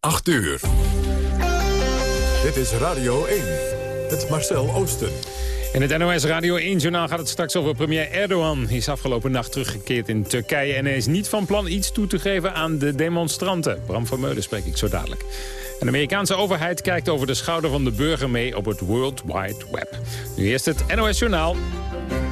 8 uur. Dit is Radio 1. Het Marcel Oosten. In het NOS Radio 1-journaal gaat het straks over premier Erdogan. Hij is afgelopen nacht teruggekeerd in Turkije... en hij is niet van plan iets toe te geven aan de demonstranten. Bram van Meulen spreek ik zo dadelijk. En de Amerikaanse overheid kijkt over de schouder van de burger mee... op het World Wide Web. Nu eerst het NOS-journaal.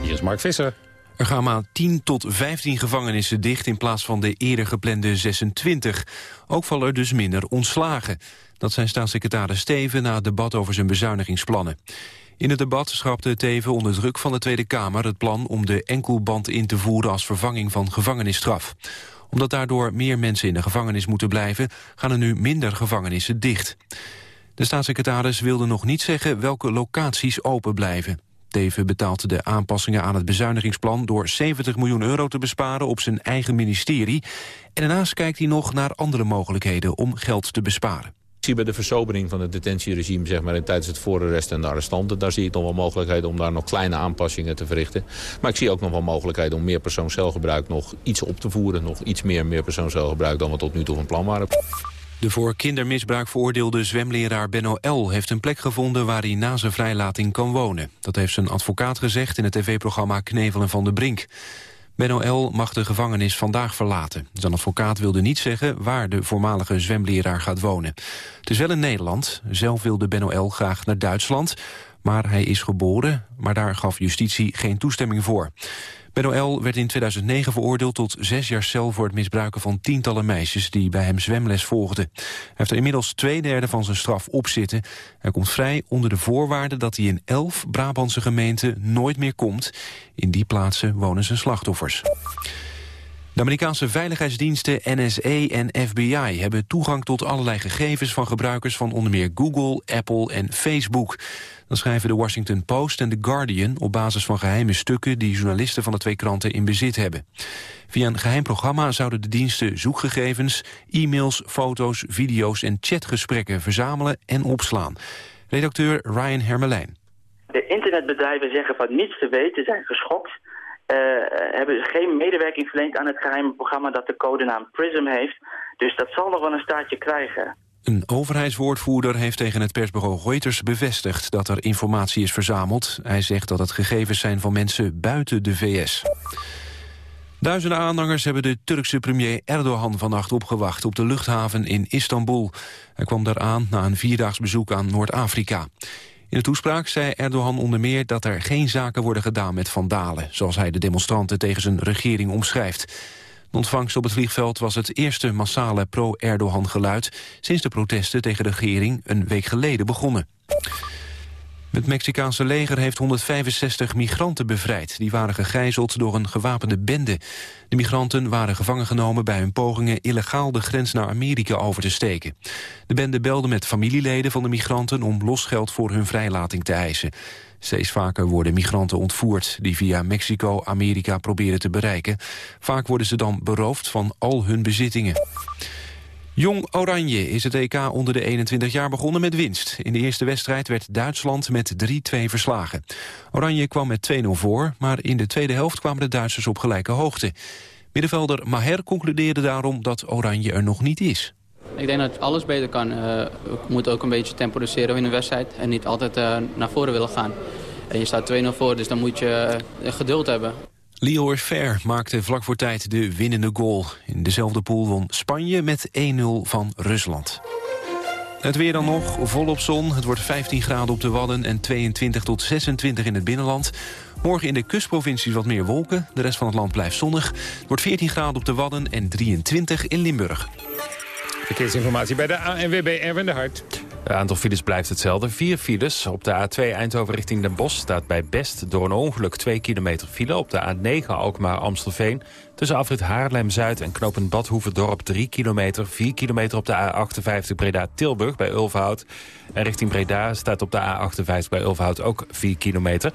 Hier is Mark Visser. Er gaan maar 10 tot 15 gevangenissen dicht in plaats van de eerder geplande 26. Ook vallen er dus minder ontslagen. Dat zijn staatssecretaris Steven na het debat over zijn bezuinigingsplannen. In het debat schrapte Teven onder druk van de Tweede Kamer het plan om de enkelband in te voeren als vervanging van gevangenisstraf. Omdat daardoor meer mensen in de gevangenis moeten blijven, gaan er nu minder gevangenissen dicht. De staatssecretaris wilde nog niet zeggen welke locaties open blijven. Teven betaalt de aanpassingen aan het bezuinigingsplan... door 70 miljoen euro te besparen op zijn eigen ministerie. En daarnaast kijkt hij nog naar andere mogelijkheden om geld te besparen. Ik zie bij de versobering van het detentieregime zeg maar, tijdens het voorarrest en de arrestanten... daar zie ik nog wel mogelijkheden om daar nog kleine aanpassingen te verrichten. Maar ik zie ook nog wel mogelijkheden om meer persoonscelgebruik nog iets op te voeren. Nog iets meer meer persoonscelgebruik dan we tot nu toe van plan waren. De voor kindermisbruik veroordeelde zwemleraar Benno L. heeft een plek gevonden waar hij na zijn vrijlating kan wonen. Dat heeft zijn advocaat gezegd in het tv-programma Knevelen van de Brink. Benno L. mag de gevangenis vandaag verlaten. Zijn advocaat wilde niet zeggen waar de voormalige zwemleraar gaat wonen. Het is wel in Nederland. Zelf wilde Benno L. graag naar Duitsland. Maar hij is geboren, maar daar gaf justitie geen toestemming voor. Benno werd in 2009 veroordeeld tot zes jaar cel voor het misbruiken van tientallen meisjes die bij hem zwemles volgden. Hij heeft er inmiddels twee derde van zijn straf op zitten. Hij komt vrij onder de voorwaarde dat hij in elf Brabantse gemeenten nooit meer komt. In die plaatsen wonen zijn slachtoffers. De Amerikaanse veiligheidsdiensten NSA en FBI hebben toegang tot allerlei gegevens van gebruikers van onder meer Google, Apple en Facebook. Dat schrijven de Washington Post en The Guardian op basis van geheime stukken die journalisten van de twee kranten in bezit hebben. Via een geheim programma zouden de diensten zoekgegevens, e-mails, foto's, video's en chatgesprekken verzamelen en opslaan. Redacteur Ryan Hermelijn. De internetbedrijven zeggen van niets te weten, zijn geschokt. Uh, hebben geen medewerking verleend aan het geheime programma dat de codenaam PRISM heeft. Dus dat zal nog wel een staartje krijgen. Een overheidswoordvoerder heeft tegen het persbureau Reuters bevestigd dat er informatie is verzameld. Hij zegt dat het gegevens zijn van mensen buiten de VS. Duizenden aanhangers hebben de Turkse premier Erdogan vannacht opgewacht op de luchthaven in Istanbul. Hij kwam daar aan na een vierdaags bezoek aan Noord-Afrika. In de toespraak zei Erdogan onder meer dat er geen zaken worden gedaan met vandalen, zoals hij de demonstranten tegen zijn regering omschrijft. De ontvangst op het vliegveld was het eerste massale pro-Erdogan geluid... sinds de protesten tegen de regering een week geleden begonnen. Het Mexicaanse leger heeft 165 migranten bevrijd. Die waren gegijzeld door een gewapende bende. De migranten waren gevangen genomen bij hun pogingen... illegaal de grens naar Amerika over te steken. De bende belde met familieleden van de migranten... om losgeld voor hun vrijlating te eisen. Steeds vaker worden migranten ontvoerd... die via Mexico Amerika proberen te bereiken. Vaak worden ze dan beroofd van al hun bezittingen. Jong Oranje is het EK onder de 21 jaar begonnen met winst. In de eerste wedstrijd werd Duitsland met 3-2 verslagen. Oranje kwam met 2-0 voor, maar in de tweede helft kwamen de Duitsers op gelijke hoogte. Middenvelder Maher concludeerde daarom dat Oranje er nog niet is. Ik denk dat alles beter kan. Uh, we moeten ook een beetje tempo reduceren in een wedstrijd en niet altijd uh, naar voren willen gaan. En je staat 2-0 voor, dus dan moet je geduld hebben. Leo Fer maakte vlak voor tijd de winnende goal. In dezelfde pool won Spanje met 1-0 van Rusland. Het weer dan nog, volop zon. Het wordt 15 graden op de Wadden en 22 tot 26 in het binnenland. Morgen in de kustprovincies wat meer wolken. De rest van het land blijft zonnig. Het wordt 14 graden op de Wadden en 23 in Limburg. Verkeersinformatie bij de ANWB Erwin de Hart. Het aantal files blijft hetzelfde. Vier files. Op de A2 Eindhoven richting Den Bosch staat bij Best door een ongeluk 2 kilometer file. Op de A9 Alkmaar-Amstelveen tussen afrit Haarlem-Zuid en knooppunt Badhoevedorp 3 kilometer. 4 kilometer op de A58 Breda-Tilburg bij Ulverhout. En richting Breda staat op de A58 bij Ulverhout ook 4 kilometer.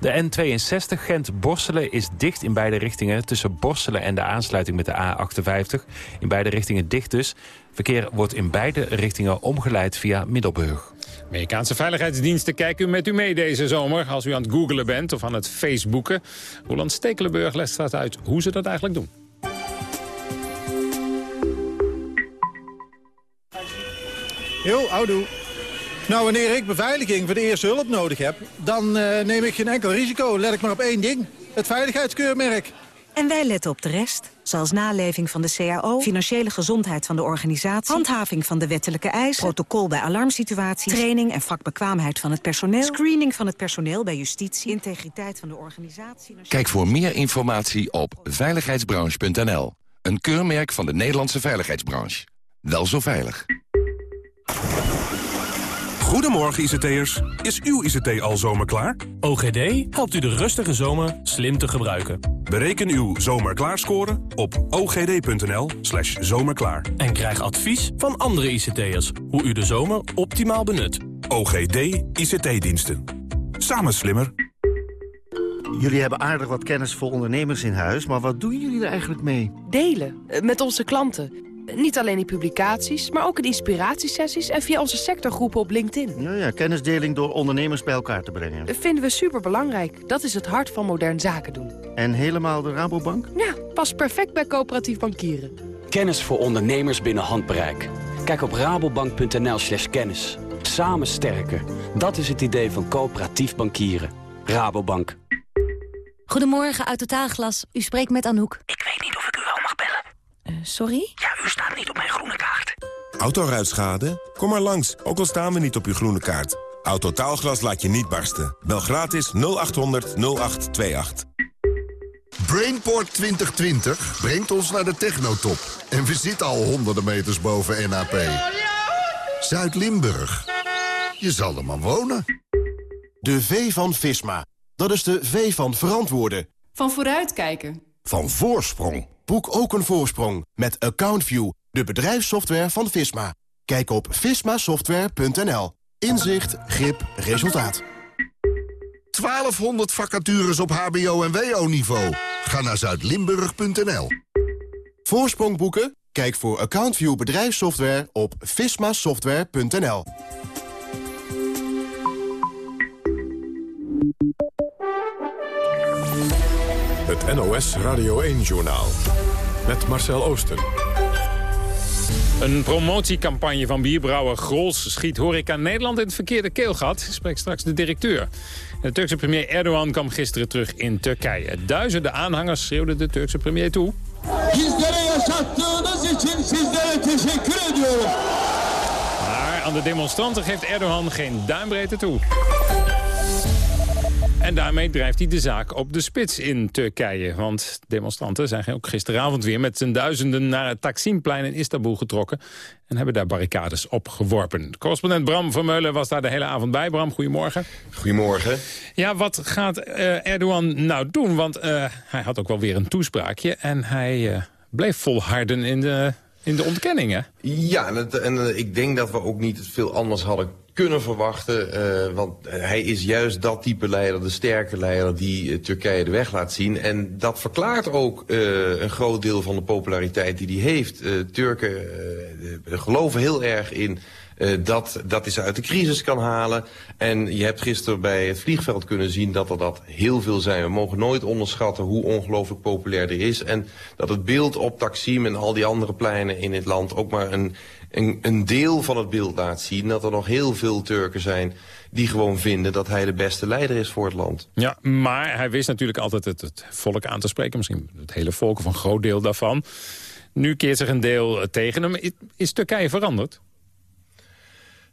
De N62 Gent-Borselen is dicht in beide richtingen... tussen Borselen en de aansluiting met de A58. In beide richtingen dicht dus. Verkeer wordt in beide richtingen omgeleid via Middelburg. Amerikaanse veiligheidsdiensten kijken met u mee deze zomer... als u aan het googelen bent of aan het facebooken. Roland Stekelenburg legt staat uit hoe ze dat eigenlijk doen. Jo, houdoe. Nou, wanneer ik beveiliging voor de eerste hulp nodig heb... dan uh, neem ik geen enkel risico. Let ik maar op één ding. Het veiligheidskeurmerk. En wij letten op de rest, zoals naleving van de CAO... financiële gezondheid van de organisatie... handhaving van de wettelijke eisen... protocol bij alarmsituaties... training en vakbekwaamheid van het personeel... screening van het personeel bij justitie... integriteit van de organisatie... Kijk voor meer informatie op veiligheidsbranche.nl. Een keurmerk van de Nederlandse veiligheidsbranche. Wel zo veilig. Goedemorgen ICT'ers. Is uw ICT al zomerklaar? OGD helpt u de rustige zomer slim te gebruiken. Bereken uw zomerklaarscore op ogd.nl slash zomerklaar. En krijg advies van andere ICT'ers hoe u de zomer optimaal benut. OGD ICT-diensten. Samen slimmer. Jullie hebben aardig wat kennis voor ondernemers in huis, maar wat doen jullie er eigenlijk mee? Delen, eh, met onze klanten. Niet alleen in publicaties, maar ook in inspiratiesessies... en via onze sectorgroepen op LinkedIn. Ja, ja, kennisdeling door ondernemers bij elkaar te brengen. Dat vinden we superbelangrijk. Dat is het hart van modern zaken doen. En helemaal de Rabobank? Ja, past perfect bij coöperatief bankieren. Kennis voor ondernemers binnen handbereik. Kijk op rabobank.nl slash kennis. Samen sterker. Dat is het idee van coöperatief bankieren. Rabobank. Goedemorgen, uit Totaalglas. U spreekt met Anouk. Ik weet niet of ik u wel mag bellen. Uh, sorry? Ja, u staat niet op mijn groene kaart. Autoruitschade? Kom maar langs, ook al staan we niet op uw groene kaart. Autotaalglas laat je niet barsten. Bel gratis 0800 0828. Brainport 2020 brengt ons naar de technotop. En we zitten al honderden meters boven NAP. Zuid-Limburg. Je zal er maar wonen. De V van Visma. Dat is de V van verantwoorden. Van vooruitkijken. Van voorsprong. Boek ook een voorsprong met AccountView, de bedrijfssoftware van Visma. Kijk op vismasoftware.nl. Inzicht, grip, resultaat. 1200 vacatures op hbo- en wo-niveau. Ga naar zuidlimburg.nl. Voorsprong boeken? Kijk voor AccountView bedrijfssoftware op vismasoftware.nl. Het NOS Radio 1-journaal. Met Marcel Oosten. Een promotiecampagne van bierbrouwer Grols schiet horeca Nederland in het verkeerde keelgat, spreekt straks de directeur. De Turkse premier Erdogan kwam gisteren terug in Turkije. Duizenden aanhangers schreeuwden de Turkse premier toe. Maar aan de demonstranten geeft Erdogan geen duimbreedte toe. En daarmee drijft hij de zaak op de spits in Turkije. Want demonstranten zijn ook gisteravond weer met z'n duizenden naar het Taksimplein in Istanbul getrokken. En hebben daar barricades opgeworpen. Correspondent Bram Vermeulen was daar de hele avond bij. Bram, goedemorgen. Goedemorgen. Ja, wat gaat uh, Erdogan nou doen? Want uh, hij had ook wel weer een toespraakje. En hij uh, bleef volharden in de, in de ontkenningen. Ja, en, het, en ik denk dat we ook niet veel anders hadden kunnen verwachten. Uh, want hij is juist dat type leider, de sterke leider die uh, Turkije de weg laat zien. En dat verklaart ook uh, een groot deel van de populariteit die hij heeft. Turken geloven heel erg in dat, dat hij ze uit de crisis kan halen. En je hebt gisteren bij het vliegveld kunnen zien dat er dat heel veel zijn. We mogen nooit onderschatten hoe ongelooflijk populair er is. En dat het beeld op Taksim en al die andere pleinen in het land ook maar een een, een deel van het beeld laat zien... dat er nog heel veel Turken zijn die gewoon vinden dat hij de beste leider is voor het land. Ja, maar hij wist natuurlijk altijd het, het volk aan te spreken. Misschien het hele volk of een groot deel daarvan. Nu keert zich een deel tegen hem. Is Turkije veranderd?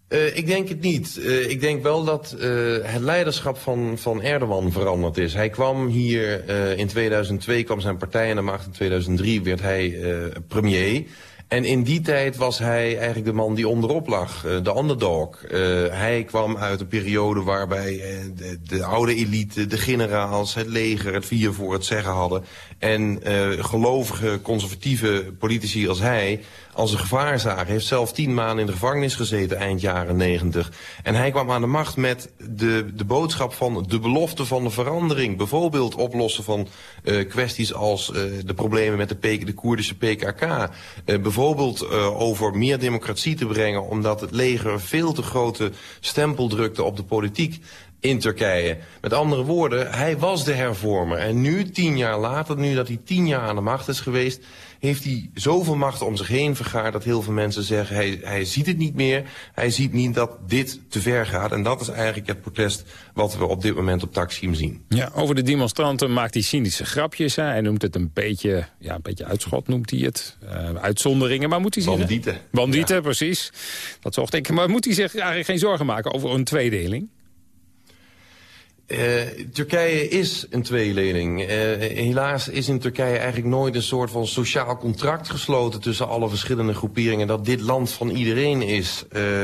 Uh, ik denk het niet. Uh, ik denk wel dat uh, het leiderschap van, van Erdogan veranderd is. Hij kwam hier in 2002, kwam zijn partij aan de macht. In 2003 werd hij premier... En in die tijd was hij eigenlijk de man die onderop lag, uh, de underdog. Uh, hij kwam uit een periode waarbij uh, de, de, oude elite, de generaals, het leger, het vier voor het zeggen hadden. En gelovige, conservatieve politici als hij als een gevaar zagen. Heeft zelf tien maanden in de gevangenis gezeten eind jaren negentig. En hij kwam aan de macht met de, de boodschap van de belofte van de verandering. Bijvoorbeeld oplossen van kwesties als de problemen met de, de Koerdische PKK. Bijvoorbeeld over meer democratie te brengen... omdat het leger veel te grote stempel drukte op de politiek. in Turkije. Met andere woorden, hij was de hervormer. En nu, tien jaar later, nu dat hij tien jaar aan de macht is geweest... heeft hij zoveel macht om zich heen vergaard... dat heel veel mensen zeggen, hij, hij ziet het niet meer. Hij ziet niet dat dit te ver gaat. En dat is eigenlijk het protest wat we op dit moment op Taksim zien. Ja, over de demonstranten maakt hij cynische grapjes. Hè. Hij noemt het een beetje, ja, een beetje uitschot, noemt hij het. Uh, uitzonderingen, maar moet hij zich... Bandieten. Bandieten, precies. Dat zocht ik. Maar moet hij zich eigenlijk geen zorgen maken over een tweedeling? Uh, Turkije is een tweelening. Uh, helaas is in Turkije eigenlijk nooit een soort van sociaal contract gesloten... tussen alle verschillende groeperingen, dat dit land van iedereen is. Uh,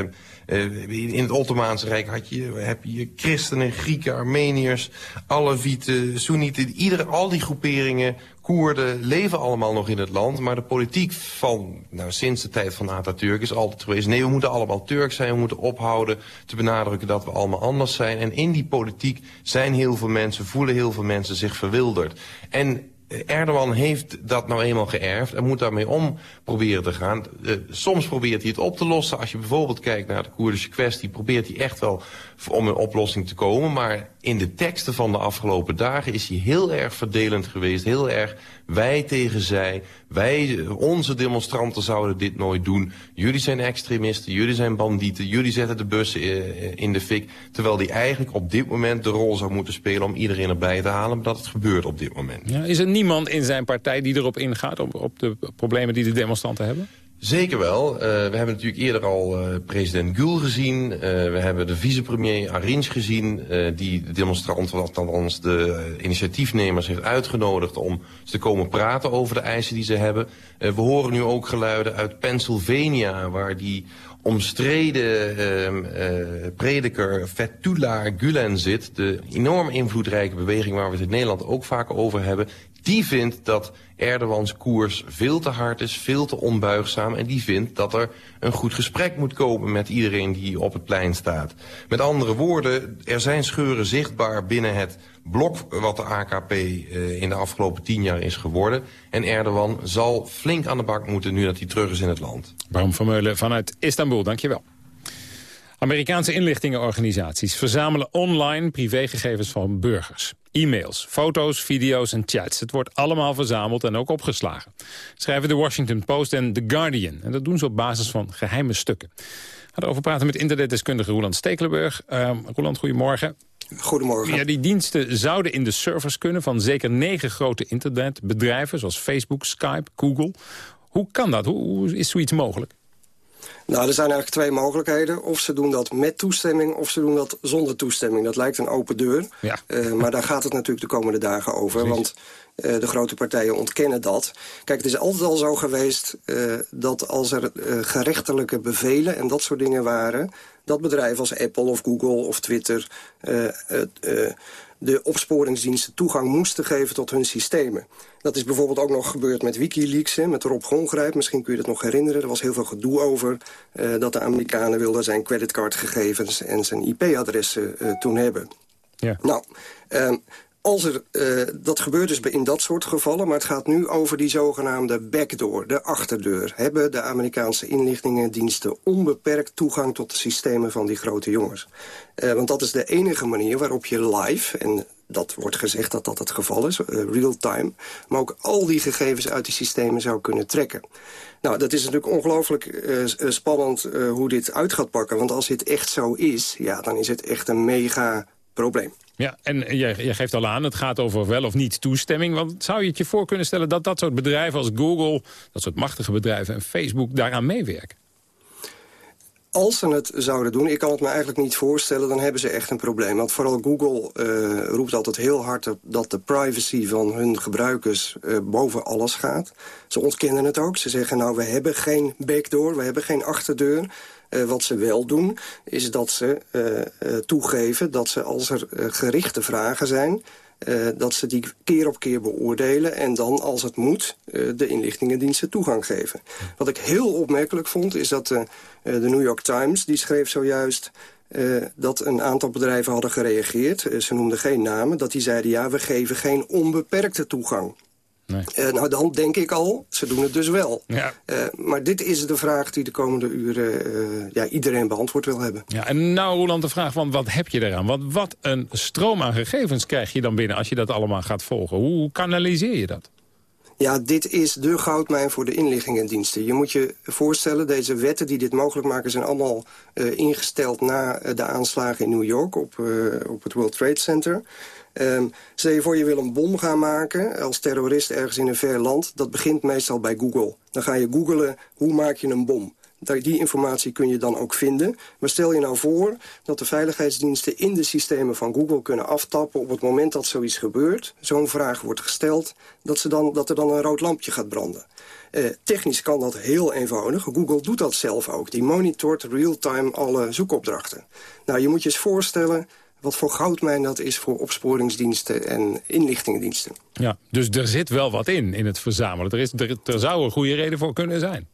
in het Ottomaanse Rijk had je, heb je christenen, Grieken, Armeniërs, Alevieten, Soenieten. Ieder, al die groeperingen Koerden leven allemaal nog in het land. Maar de politiek van, nou, sinds de tijd van Atatürk is altijd geweest... nee, we moeten allemaal Turk zijn, we moeten ophouden te benadrukken dat we allemaal anders zijn. En in die politiek zijn heel veel mensen, voelen heel veel mensen zich verwilderd. En Erdogan heeft dat nou eenmaal geërfd en moet daarmee om proberen te gaan. Uh, soms probeert hij het op te lossen. Als je bijvoorbeeld kijkt naar de Koerdische kwestie... probeert hij echt wel om een oplossing te komen. Maar in de teksten van de afgelopen dagen is hij heel erg verdelend geweest. Heel erg wij tegen zij. Wij, onze demonstranten zouden dit nooit doen. Jullie zijn extremisten, jullie zijn bandieten. Jullie zetten de bussen in de fik. Terwijl hij eigenlijk op dit moment de rol zou moeten spelen... om iedereen erbij te halen. Maar dat het gebeurt op dit moment. Ja, is er niemand in zijn partij die erop ingaat... op de problemen die de demonstranten hebben? Zeker wel. Uh, we hebben natuurlijk eerder al uh, president Gül gezien. Uh, we hebben de vicepremier Arinj gezien... die de demonstranten, althans de initiatiefnemers, heeft uitgenodigd... om te komen praten over de eisen die ze hebben. we horen nu ook geluiden uit Pennsylvania... waar die omstreden ehm, prediker Fethullah Gulen zit. De enorm invloedrijke beweging waar we het in Nederland ook vaak over hebben die vindt dat Erdogans koers veel te hard is, veel te onbuigzaam... en die vindt dat er een goed gesprek moet komen met iedereen die op het plein staat. Met andere woorden, er zijn scheuren zichtbaar binnen het blok wat de AKP uh, in de afgelopen tien jaar is geworden. En Erdogan zal flink aan de bak moeten nu dat hij terug is in het land. Bram van Meulen vanuit Istanbul, dankjewel. Amerikaanse inlichtingenorganisaties verzamelen online privégegevens van burgers. E-mails, foto's, video's en chats. Het wordt allemaal verzameld en ook opgeslagen. Schrijven de Washington Post en The Guardian. En dat doen ze op basis van geheime stukken. We gaan erover praten met internetdeskundige Roland Stekelenburg. Uh, Roland, goedemorgen. Goedemorgen. Ja, die diensten zouden in de servers kunnen van zeker negen grote internetbedrijven... zoals Facebook, Skype, Google. Hoe kan dat? hoe is zoiets mogelijk? Nou, er zijn eigenlijk twee mogelijkheden. Of ze doen dat met toestemming, of ze doen dat zonder toestemming. Dat lijkt een open deur. Ja. Uh, maar daar gaat het natuurlijk de komende dagen over. Want uh, de grote partijen ontkennen dat. Kijk, het is altijd al zo geweest uh, dat als er gerechtelijke bevelen... en dat soort dingen waren... dat bedrijven als Apple of Google of Twitter de opsporingsdiensten toegang moesten geven tot hun systemen. Dat is bijvoorbeeld ook nog gebeurd met Wikileaks, hè, met Rob Gongrijp. Misschien kun je dat nog herinneren. Er was heel veel gedoe over uh, dat de Amerikanen wilden zijn creditcardgegevens en zijn IP-adressen uh, toen hebben. Ja. Nou, uh, als er, uh, dat gebeurt dus in dat soort gevallen, maar het gaat nu over die zogenaamde backdoor, de achterdeur. Hebben de Amerikaanse inlichtingendiensten onbeperkt toegang tot de systemen van die grote jongens? Uh, want dat is de enige manier waarop je live, en dat wordt gezegd dat dat het geval is, uh, real time, maar ook al die gegevens uit die systemen zou kunnen trekken. Nou, dat is natuurlijk ongelooflijk spannend hoe dit uit gaat pakken, want als dit echt zo is, ja, dan is het echt een mega probleem. Ja, en jij, geeft al aan, het gaat over wel of niet toestemming. Want zou je het je voor kunnen stellen dat dat soort bedrijven als Google... dat soort machtige bedrijven en Facebook daaraan meewerken? Als ze het zouden doen, ik kan het me eigenlijk niet voorstellen... dan hebben ze echt een probleem. Want vooral Google uh, roept altijd heel hard dat de privacy van hun gebruikers uh, boven alles gaat. Ze ontkennen het ook. Ze zeggen nou, we hebben geen backdoor, we hebben geen achterdeur. Uh, wat ze wel doen, is dat ze uh, toegeven dat ze als er gerichte vragen zijn... dat ze die keer op keer beoordelen en dan, als het moet, de inlichtingendiensten toegang geven. Wat ik heel opmerkelijk vond, is dat de New York Times, die schreef zojuist... Dat een aantal bedrijven hadden gereageerd. Ze noemden geen namen. Dat die zeiden, ja, we geven geen onbeperkte toegang. Eh, nou, dan denk ik al, ze doen het dus wel. Ja. Eh, maar dit is de vraag die de komende uren eh, ja, iedereen beantwoord wil hebben. Ja, en nou Roland de vraag van wat heb je eraan? Want wat een stroom aan gegevens krijg je dan binnen als je dat allemaal gaat volgen. Hoe kanaliseer je dat? Ja, dit is de goudmijn voor de inlichtingendiensten. Je moet je voorstellen, deze wetten die dit mogelijk maken... zijn allemaal uh, ingesteld na de aanslagen in New York op, uh, op het World Trade Center. Um, je voor, je wil een bom gaan maken als terrorist ergens in een ver land. Dat begint meestal bij Google. Dan ga je googlen, hoe maak je een bom? Die informatie kun je dan ook vinden. Maar stel je nou voor dat de veiligheidsdiensten in de systemen van Google kunnen aftappen... op het moment dat zoiets gebeurt, zo'n vraag wordt gesteld... Dat, ze dan, dat er dan een rood lampje gaat branden. Uh, technisch kan dat heel eenvoudig. Google doet dat zelf ook. Die monitort real-time alle zoekopdrachten. Nou, je moet je eens voorstellen wat voor goudmijn dat is voor opsporingsdiensten en inlichtingendiensten. Ja, dus er zit wel wat in, in het verzamelen. Er, is, er, er zou een goede reden voor kunnen zijn.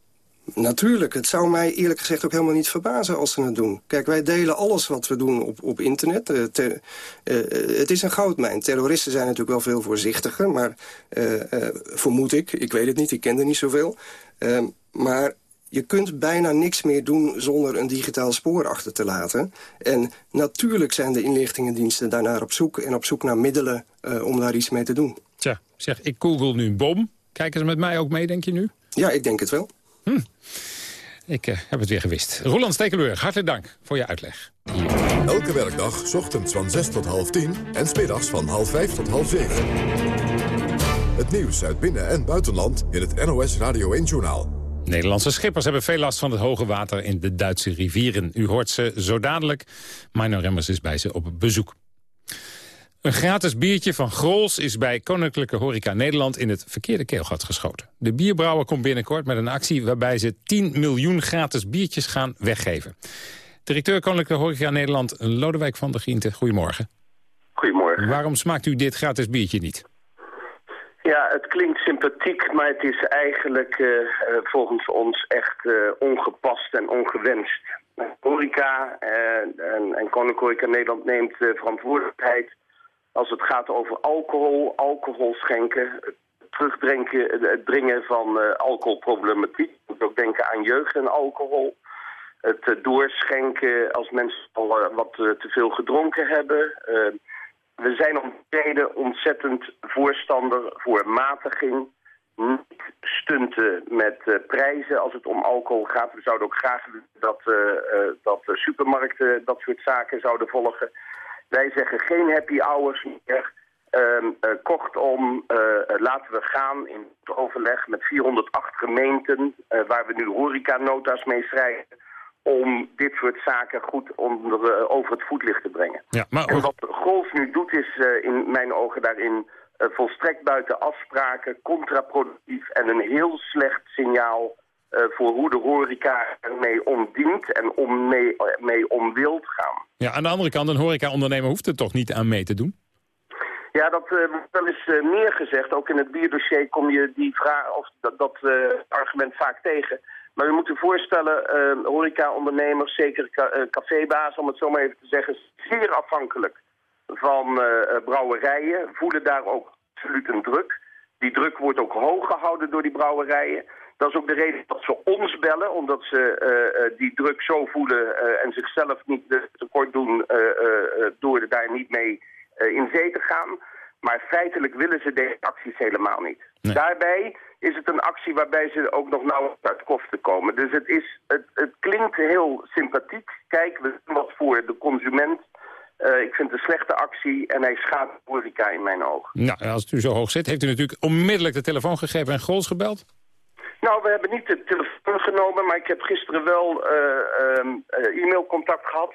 Natuurlijk. Het zou mij eerlijk gezegd ook helemaal niet verbazen als ze het doen. Kijk, wij delen alles wat we doen op, op internet. Uh, ter, uh, het is een goudmijn. Terroristen zijn natuurlijk wel veel voorzichtiger, maar uh, vermoed ik, ik weet het niet, ik ken er niet zoveel. Ehm, maar je kunt bijna niks meer doen zonder een digitaal spoor achter te laten. En natuurlijk zijn de inlichtingendiensten daarnaar op zoek... en op zoek naar middelen om daar iets mee te doen. Tja, zeg, ik google nu een bom. Kijken ze met mij ook mee, denk je nu? Ja, ik denk het wel. Hm. Ik uh, heb het weer gewist. Roland Stekelenburg, hartelijk dank voor je uitleg. Elke werkdag, ochtends van 6 tot half 10 en smiddags van half 5 tot half 7. Het nieuws uit binnen- en buitenland in het NOS Radio 1-journaal. Nederlandse schippers hebben veel last van het hoge water in de Duitse rivieren. U hoort ze zo dadelijk. Minor Remmers is bij ze op bezoek. Een gratis biertje van Grols is bij Koninklijke Horeca Nederland in het verkeerde keelgat geschoten. De bierbrouwer komt binnenkort met een actie waarbij ze 10 miljoen gratis biertjes gaan weggeven. Directeur Koninklijke Horeca Nederland, Lodewijk van der Giente, goedemorgen. Goedemorgen. Waarom smaakt u dit gratis biertje niet? Ja, het klinkt sympathiek, maar het is eigenlijk uh, volgens ons echt uh, ongepast en ongewenst. Horeca en, en Koninklijke Nederland neemt verantwoordelijkheid als het gaat over alcohol, alcohol schenken, het terugdrinken, het dringen van uh, alcoholproblematiek. Je moet ook denken aan jeugd en alcohol. Het uh, doorschenken als mensen uh, wat te veel gedronken hebben. we zijn om reden ontzettend voorstander voor matiging. Niet stunten met prijzen als het om alcohol gaat. We zouden ook graag dat, dat supermarkten dat soort zaken zouden volgen. Wij zeggen geen happy hours meer. Uh, uh, kortom, uh, laten we gaan in het overleg met 408 gemeenten... waar we nu horecanota's mee schrijven... om dit soort zaken goed onder, over het voetlicht te brengen. Ja, maar... En wat Golf nu doet is in mijn ogen daarin... volstrekt buiten afspraken, contraproductief en een heel slecht signaal... Uh, voor hoe de horeca ermee omdient en om mee, mee om wil gaan. Ja, aan de andere kant, een horeca-ondernemer hoeft er toch niet aan mee te doen? Ja, dat uh, wordt wel eens uh, meer gezegd. Ook in het bierdossier kom je die vraag, of dat, dat argument vaak tegen. Maar we moeten voorstellen, horeca-ondernemers, zeker ca cafébaas, om het zo maar even te zeggen, zeer afhankelijk van brouwerijen, voelen daar ook absoluut een druk. Die druk wordt ook hoog gehouden door die brouwerijen. Dat is ook de reden dat ze ons bellen, omdat ze uh, uh, die druk zo voelen uh, en zichzelf niet tekort doen door daar niet mee in zee te gaan. Maar feitelijk willen ze deze acties helemaal niet. Nee. Daarbij is het een actie waarbij ze ook nog nauwelijks uit kosten komen. Dus het, is, het, het klinkt heel sympathiek. Kijk, we doen wat voor de consument. Uh, ik vind het een slechte actie en hij schaadt de horeca in mijn ogen. Nou, als het u zo hoog zit, heeft u natuurlijk onmiddellijk de telefoon gegeven en Grols gebeld? Nou, we hebben niet de telefoon genomen, maar ik heb gisteren wel uh, uh, e-mailcontact gehad.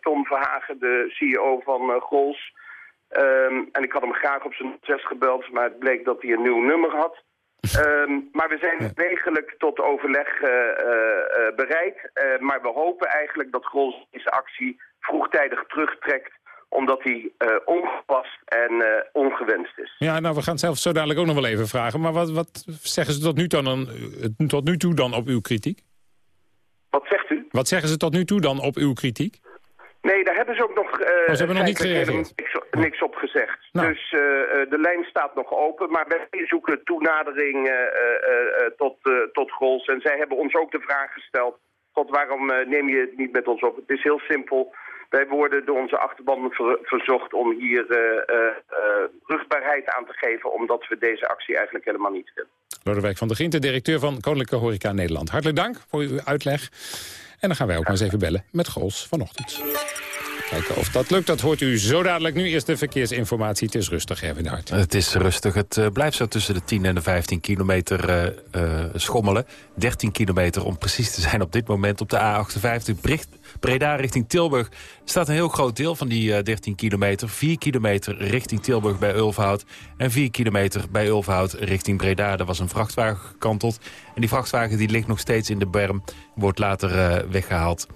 Tom Verhagen, de CEO van Grols. Um, en ik had hem graag op zijn zes gebeld, maar het bleek dat hij een nieuw nummer had. Um, maar we zijn degelijk tot overleg bereid. maar we hopen eigenlijk dat Grols deze actie vroegtijdig terugtrekt omdat hij uh, ongepast en uh, ongewenst is. Ja, nou, we gaan het zelf zo dadelijk ook nog wel even vragen. Maar wat, wat zeggen ze tot nu, dan, uh, tot nu toe dan op uw kritiek? Wat zegt u? Wat zeggen ze tot nu toe dan op uw kritiek? Nee, daar hebben ze ook nog... oh, ze hebben nog niet gereageerd? niks op gezegd. Dus uh, de lijn staat nog open, maar wij zoeken toenadering uh, tot, tot Grols. En zij hebben ons ook de vraag gesteld, tot waarom neem je het niet met ons op? Het is heel simpel. Wij worden door onze achterban verzocht om hier rugbaarheid aan te geven... omdat we deze actie eigenlijk helemaal niet willen. Lodewijk van der Ginten, directeur van Koninklijke Horeca Nederland. Hartelijk dank voor uw uitleg. En dan gaan wij ook maar eens even bellen met Gols vanochtend. Kijken of dat lukt, dat hoort u zo dadelijk. Nu eerst de verkeersinformatie. Het is rustig, Erwin Hart. Het is rustig. Het uh, blijft zo tussen de 10 en de 15 kilometer uh, uh, schommelen. 13 kilometer om precies te zijn op dit moment op de A58. Breda richting Tilburg staat een heel groot deel van die 13 kilometer. 4 kilometer richting Tilburg bij Ulfhout. En 4 kilometer bij Ulfhout richting Breda. Er was een vrachtwagen gekanteld. En die vrachtwagen die ligt nog steeds in de berm. Wordt later weggehaald.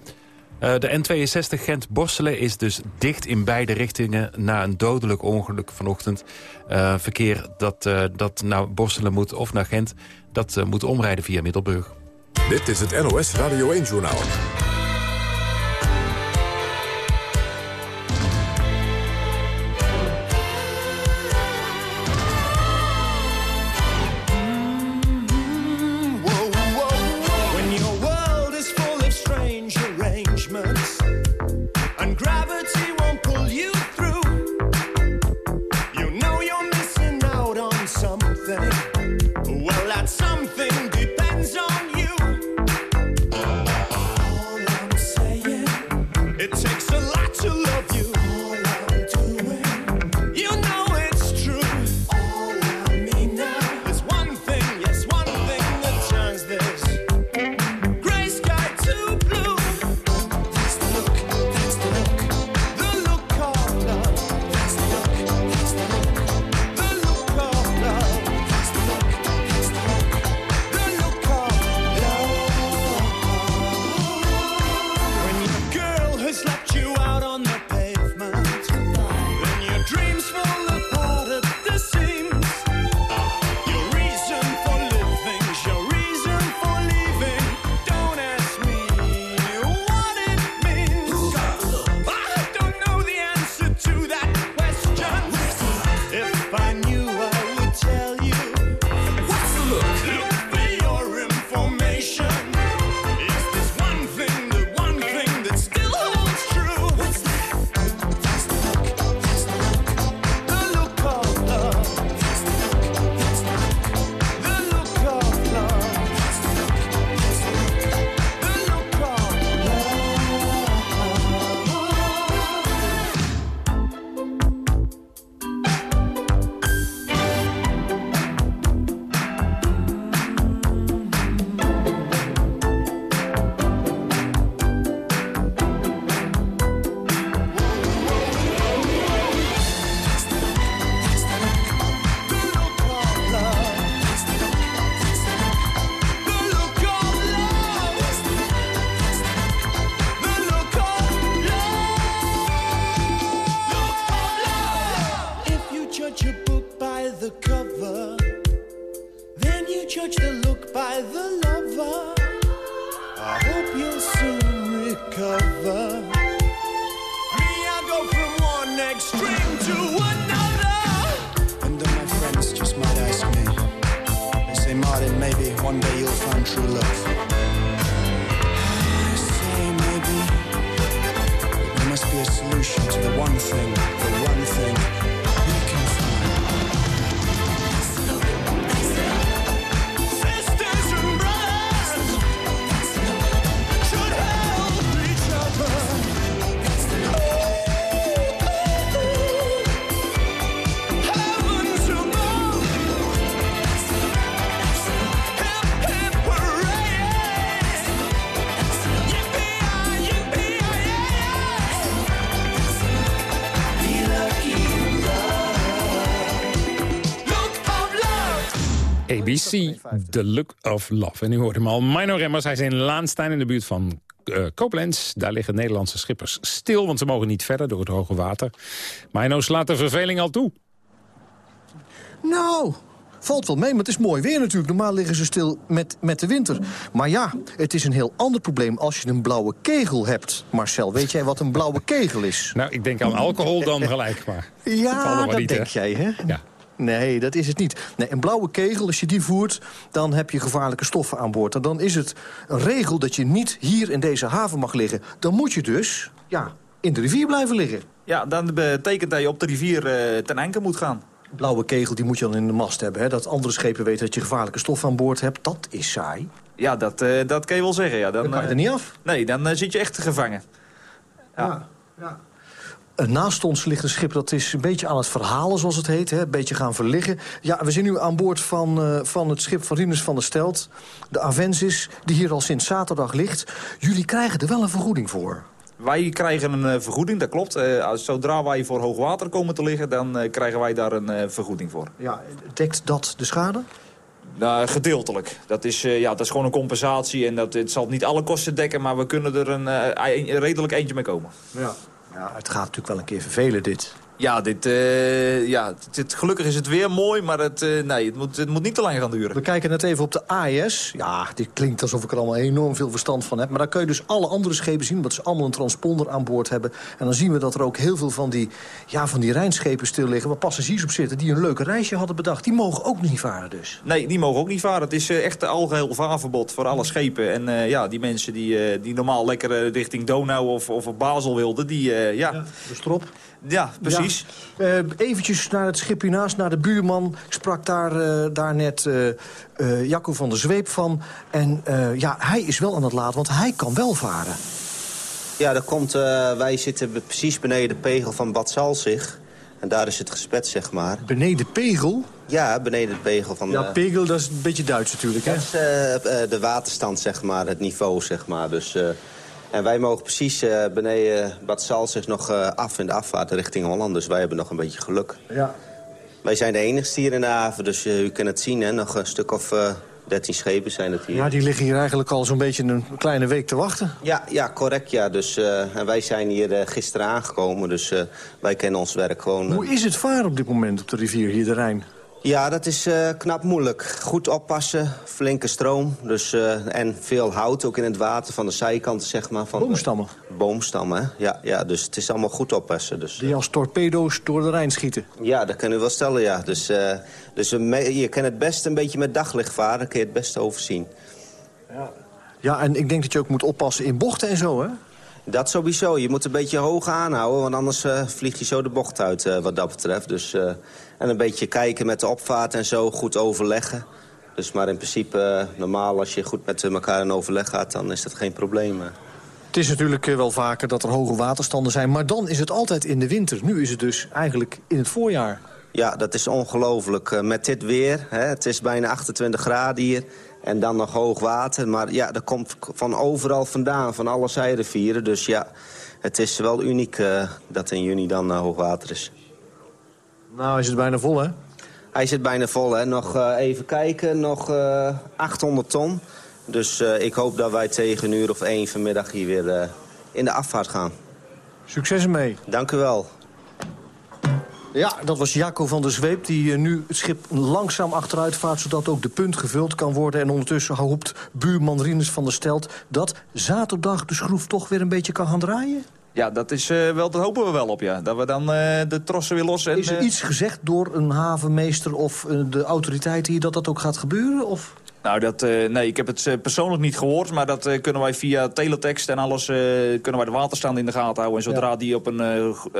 Uh, de N62 Gent-Borselen is dus dicht in beide richtingen... na een dodelijk ongeluk vanochtend. Uh, verkeer dat, uh, dat naar Borselen moet of naar Gent... dat moet omrijden via Middelburg. Dit is het NOS Radio 1-journaal. ABC, The Look of Love. En u hoort hem al, Mino Remmers. Hij is in Laanstein in de buurt van uh, Koblenz. Daar liggen Nederlandse schippers stil, want ze mogen niet verder door het hoge water. Mino slaat de verveling al toe. Nou, Valt wel mee, maar het is mooi weer natuurlijk. Normaal liggen ze stil met, met de winter. Maar ja, het is een heel ander probleem als je een blauwe kegel hebt. Marcel, weet jij wat een blauwe kegel is? Nou, ik denk aan alcohol dan gelijk, maar... Ja, dat niet, denk hè? jij, hè? Ja. Nee, dat is het niet. Nee, een blauwe kegel, als je die voert, dan heb je gevaarlijke stoffen aan boord. En dan is het een regel dat je niet hier in deze haven mag liggen. Dan moet je dus, ja, in de rivier blijven liggen. Ja, dan betekent dat je op de rivier eh, ten anker moet gaan. Blauwe kegel, die moet je dan in de mast hebben. Hè? Dat andere schepen weten dat je gevaarlijke stoffen aan boord hebt. Dat is saai. Ja, dat, eh, dat kan je wel zeggen. Ja. Dan, Dan kan je eh, er niet af. Nee, dan eh, zit je echt gevangen. Ja. Eh, Naast ons ligt een schip dat is een beetje aan het verhalen, zoals het heet. Hè? Een beetje gaan verliggen. Ja, we zijn nu aan boord van, eh, van het schip van Rinus van der Stelt. De Avensis, die hier al sinds zaterdag ligt. Jullie krijgen er wel een vergoeding voor. Wij krijgen een eh, vergoeding, dat klopt. Eh, zodra wij voor hoogwater komen te liggen, dan eh, krijgen wij daar een eh, vergoeding voor. Ja, dekt dat de schade? Nou, gedeeltelijk. Dat is, eh, ja, dat is gewoon een compensatie en dat, het zal niet alle kosten dekken, maar we kunnen er een, eh, een- redelijk eentje mee komen. Ja. Ja, het gaat natuurlijk wel een keer vervelen, dit. Ja, dit, eh, ja dit, gelukkig is het weer mooi, maar het, eh, nee, het, moet, het moet niet te lang gaan duren. We kijken net even op de AIS. Ja, dit klinkt alsof ik er allemaal enorm veel verstand van heb. Maar dan kun je dus alle andere schepen zien... omdat ze allemaal een transponder aan boord hebben. En dan zien we dat er ook heel veel van die, ja, van die Rijnschepen stil liggen... waar passagiers op zitten die een leuke reisje hadden bedacht. Die mogen ook niet varen dus. Nee, die mogen ook niet varen. Het is eh, echt een algeheel vaarverbod voor alle schepen. En ja, die mensen die, die normaal lekker richting Donau of, of Basel wilden, die, eh, ja... De strop. Ja, precies. Ja. Eh, eventjes naar het schip hiernaast, naar de buurman. Ik sprak daar, eh, daar net eh eh, Jacco van der Zweep van. En eh, ja, hij is wel aan het laten, want hij kan wel varen. Ja, dat komt, eh, wij zitten precies beneden de pegel van Bad Salzig. En daar is het gespet, zeg maar. Beneden pegel? Ja, beneden de pegel van... Ja, pegel, dat is een beetje Duits natuurlijk, hè? dat is de waterstand, zeg maar, het niveau, zeg maar. Dus, eh, en wij mogen precies eh, beneden Bad Salzig nog eh, af in de afvaart richting Holland. Dus wij hebben nog een beetje geluk. Ja. Wij zijn de enigste hier in de haven, dus eh, u kunt het zien, hè. Nog een stuk of eh 13 schepen zijn het hier. Ja, die liggen hier eigenlijk al zo'n beetje een kleine week te wachten. Ja, ja correct. Ja. Dus, en wij zijn hier gisteren aangekomen, dus wij kennen ons werk gewoon. Hoe is het varen op dit moment op de rivier hier, de Rijn? Ja, dat is eh, knap moeilijk. Goed oppassen, flinke stroom. Dus, eh, en veel hout ook in het water van de zijkanten, zeg maar. Van Boomstammen? boomstammen, ja, ja. Dus het is allemaal goed oppassen. Dus, Die als torpedo's door de Rijn schieten. ja, dat kan u wel stellen, ja. Dus, eh, dus je kan het best een beetje met daglicht varen. Dan kun je het best overzien. Ja, en ik denk dat je ook moet oppassen in bochten en zo, hè? Dat sowieso. Je moet een beetje hoog aanhouden, want anders eh, vlieg je zo de bocht uit eh, wat dat betreft. Dus, eh, en een beetje kijken met de opvaart en zo, goed overleggen. Dus maar in principe, normaal als je goed met elkaar in overleg gaat, dan is dat geen probleem. Het is natuurlijk wel vaker dat er hoge waterstanden zijn... maar dan is het altijd in de winter. Nu is het dus eigenlijk in het voorjaar. Ja, dat is ongelooflijk. Met dit weer, hè, het is bijna 28 graden hier... en dan nog hoog water. Maar ja, dat komt van overal vandaan, van alle zijrivieren. Dus ja, het is wel uniek eh, dat in juni dan eh, hoog water is. Nou, is het bijna vol, hè? Hij zit bijna vol, hè. Nog eh, even kijken, nog eh 800 ton. Dus ik hoop dat wij tegen een uur of één vanmiddag hier weer in de afvaart gaan. Succes ermee. Dank u wel. Ja, dat was Jacco van der Zweep die eh, nu het schip langzaam achteruit vaart... zodat ook de punt gevuld kan worden. En ondertussen hoopt buurman Rinus van der Stelt... dat zaterdag de schroef toch weer een beetje kan gaan draaien? Ja, dat is eh, wel, dat hopen we wel op, ja. Dat we dan eh, de trossen weer los en... Is er iets gezegd door een havenmeester of de autoriteiten hier... dat dat ook gaat gebeuren? Of? Nou, dat, eh, nee, ik heb het eh, persoonlijk niet gehoord, maar dat eh, kunnen wij via teletext en alles, kunnen wij de waterstand in de gaten houden. En zodra die op een,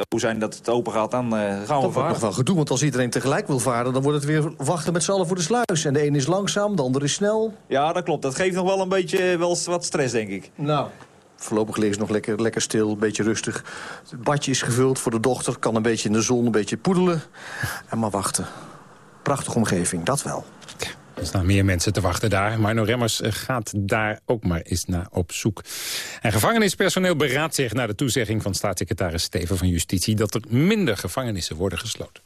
hoe zijn dat het open gaat, dan gaan we Dat wordt varen. nog wel gedoe, want als iedereen tegelijk wil varen... dan wordt het weer wachten met z'n allen voor de sluis. En de een is langzaam, de ander is snel. Ja, dat klopt. Dat geeft nog wel een beetje wel wat stress, denk ik. Nou. Voorlopig liggen ze nog lekker, lekker stil, een beetje rustig. Het badje is gevuld voor de dochter, kan een beetje in de zon, een beetje poedelen. En maar wachten. Prachtige omgeving, dat wel. Er staan meer mensen te wachten daar. Marno Remmers eh, gaat daar ook maar eens naar op zoek. En gevangenispersoneel beraadt zich na de toezegging van staatssecretaris Steven van Justitie... dat er minder gevangenissen worden gesloten.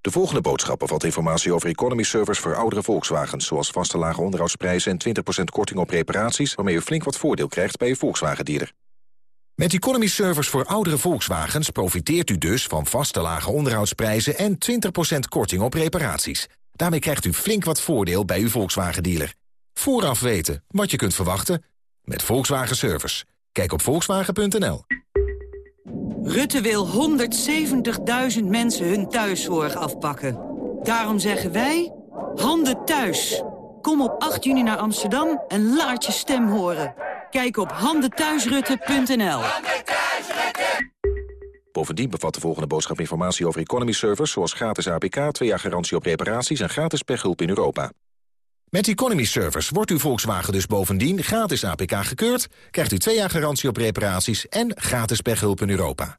De volgende boodschap bevat informatie over economy servers voor oudere Volkswagens... zoals vaste lage onderhoudsprijzen en 20% korting op reparaties... waarmee u flink wat voordeel krijgt bij uw Volkswagen-dealer. Met Economy Service voor oudere Volkswagens profiteert u dus van vaste lage onderhoudsprijzen en 20% korting op reparaties. Daarmee krijgt u flink wat voordeel bij uw Volkswagen-dealer. Vooraf weten wat je kunt verwachten met Volkswagen Service. Kijk op volkswagen.nl. Rutte wil 170.000 mensen hun thuiszorg afpakken. Daarom zeggen wij, handen thuis. Kom op 8 juni naar Amsterdam en laat je stem horen. Kijk op handenthuisrutte.nl. Bovendien bevat de volgende boodschap informatie over economy servers... zoals gratis APK, 2 jaar garantie op reparaties en gratis pechhulp in Europa. Met Economy Servers wordt uw Volkswagen dus bovendien gratis APK gekeurd... krijgt u 2 jaar garantie op reparaties en gratis pechhulp in Europa.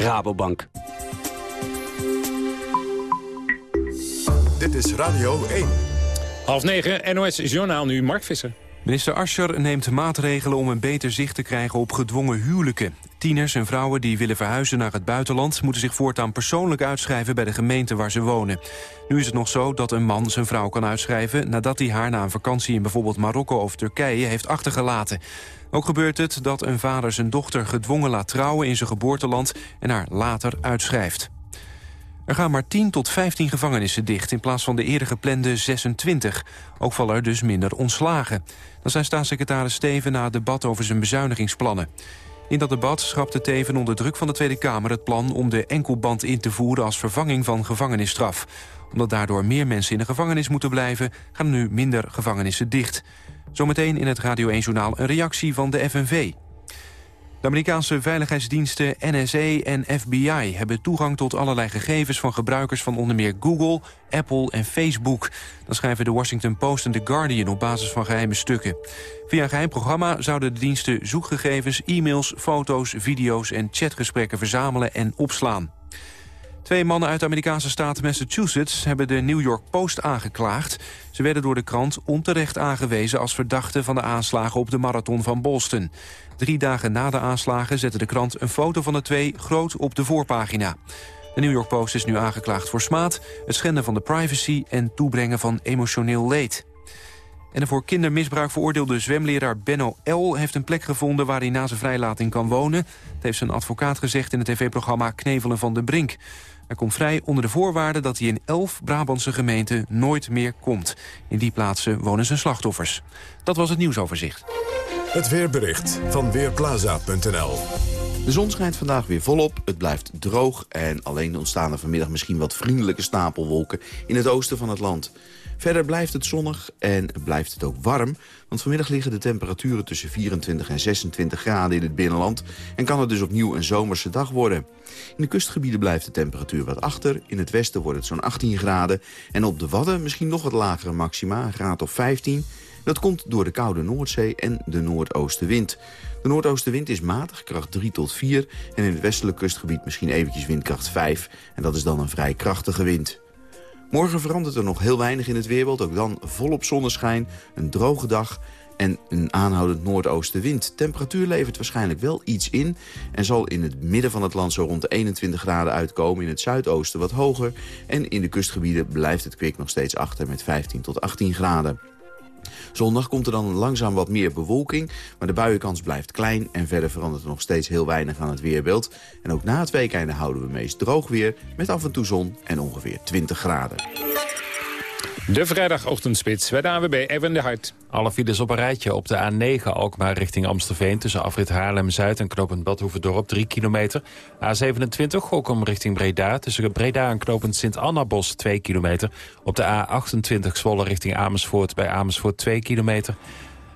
Rabobank. Dit is Radio 1. Half negen, NOS Journaal nu, Mark Visser. Minister Ascher neemt maatregelen om een beter zicht te krijgen op gedwongen huwelijken. Tieners en vrouwen die willen verhuizen naar het buitenland... moeten zich voortaan persoonlijk uitschrijven bij de gemeente waar ze wonen. Nu is het nog zo dat een man zijn vrouw kan uitschrijven... nadat hij haar na een vakantie in bijvoorbeeld Marokko of Turkije heeft achtergelaten. Ook gebeurt het dat een vader zijn dochter gedwongen laat trouwen in zijn geboorteland... en haar later uitschrijft. Er gaan maar 10 tot 15 gevangenissen dicht in plaats van de eerder geplande 26. Ook vallen er dus minder ontslagen. Dat zijn staatssecretaris Steven na het debat over zijn bezuinigingsplannen. In dat debat schrapte Teven onder druk van de Tweede Kamer het plan om de enkelband in te voeren als vervanging van gevangenisstraf. Omdat daardoor meer mensen in de gevangenis moeten blijven, gaan nu minder gevangenissen dicht. Zometeen in het Radio 1-journaal een reactie van de FNV. De Amerikaanse veiligheidsdiensten NSA en FBI hebben toegang tot allerlei gegevens van gebruikers van onder meer Google, Apple en Facebook. Dat schrijven de Washington Post en The Guardian op basis van geheime stukken. Via een geheim programma zouden de diensten zoekgegevens, e-mails, foto's, video's en chatgesprekken verzamelen en opslaan. Twee mannen uit de Amerikaanse staat Massachusetts hebben de New York Post aangeklaagd. Ze werden door de krant onterecht aangewezen als verdachten van de aanslagen op de marathon van Boston. Drie dagen na de aanslagen zette de krant een foto van de twee groot op de voorpagina. De New York Post is nu aangeklaagd voor smaad, het schenden van de privacy en toebrengen van emotioneel leed. En de voor kindermisbruik veroordeelde zwemleraar Benno L. heeft een plek gevonden waar hij na zijn vrijlating kan wonen. Dat heeft zijn advocaat gezegd in het tv-programma Knevelen van de Brink. Hij komt vrij onder de voorwaarde dat hij in elf Brabantse gemeenten nooit meer komt. In die plaatsen wonen zijn slachtoffers. Dat was het nieuwsoverzicht. Het weerbericht van Weerplaza.nl de zon schijnt vandaag weer volop, het blijft droog... en alleen ontstaan er vanmiddag misschien wat vriendelijke stapelwolken... in het oosten van het land. Verder blijft het zonnig en blijft het ook warm... want vanmiddag liggen de temperaturen tussen 24 en 26 graden in het binnenland... en kan het dus opnieuw een zomerse dag worden. In de kustgebieden blijft de temperatuur wat achter. In het westen wordt het zo'n 18 graden. En op de Wadden misschien nog wat lagere maxima, een graad of 15... Dat komt door de koude Noordzee en de noordoostenwind. De noordoostenwind is matig, kracht 3 tot 4... en in het westelijk kustgebied misschien eventjes windkracht 5. En dat is dan een vrij krachtige wind. Morgen verandert er nog heel weinig in het weerbeeld. Ook dan volop zonneschijn, een droge dag en een aanhoudend noordoostenwind. Temperatuur levert waarschijnlijk wel iets in... en zal in het midden van het land zo rond de 21 graden uitkomen... in het zuidoosten wat hoger. En in de kustgebieden blijft het kwik nog steeds achter met 15 tot 18 graden. Zondag komt er dan langzaam wat meer bewolking, maar de buienkans blijft klein... en verder verandert er nog steeds heel weinig aan het weerbeeld. En ook na het weekende houden we meest droog weer... met af en toe zon en ongeveer 20 graden. De vrijdagochtendspits bij de AWB Evan de Hart. Alle files op een rijtje op de A9 Alkmaar richting Amstelveen... tussen afrit Haarlem-Zuid en knooppunt Badhoevedorp 3 kilometer. A27 Gokkum richting Breda tussen Breda en knooppunt Sint-Annabos 2 kilometer. Op de A28 Zwolle richting Amersfoort bij Amersfoort 2 kilometer.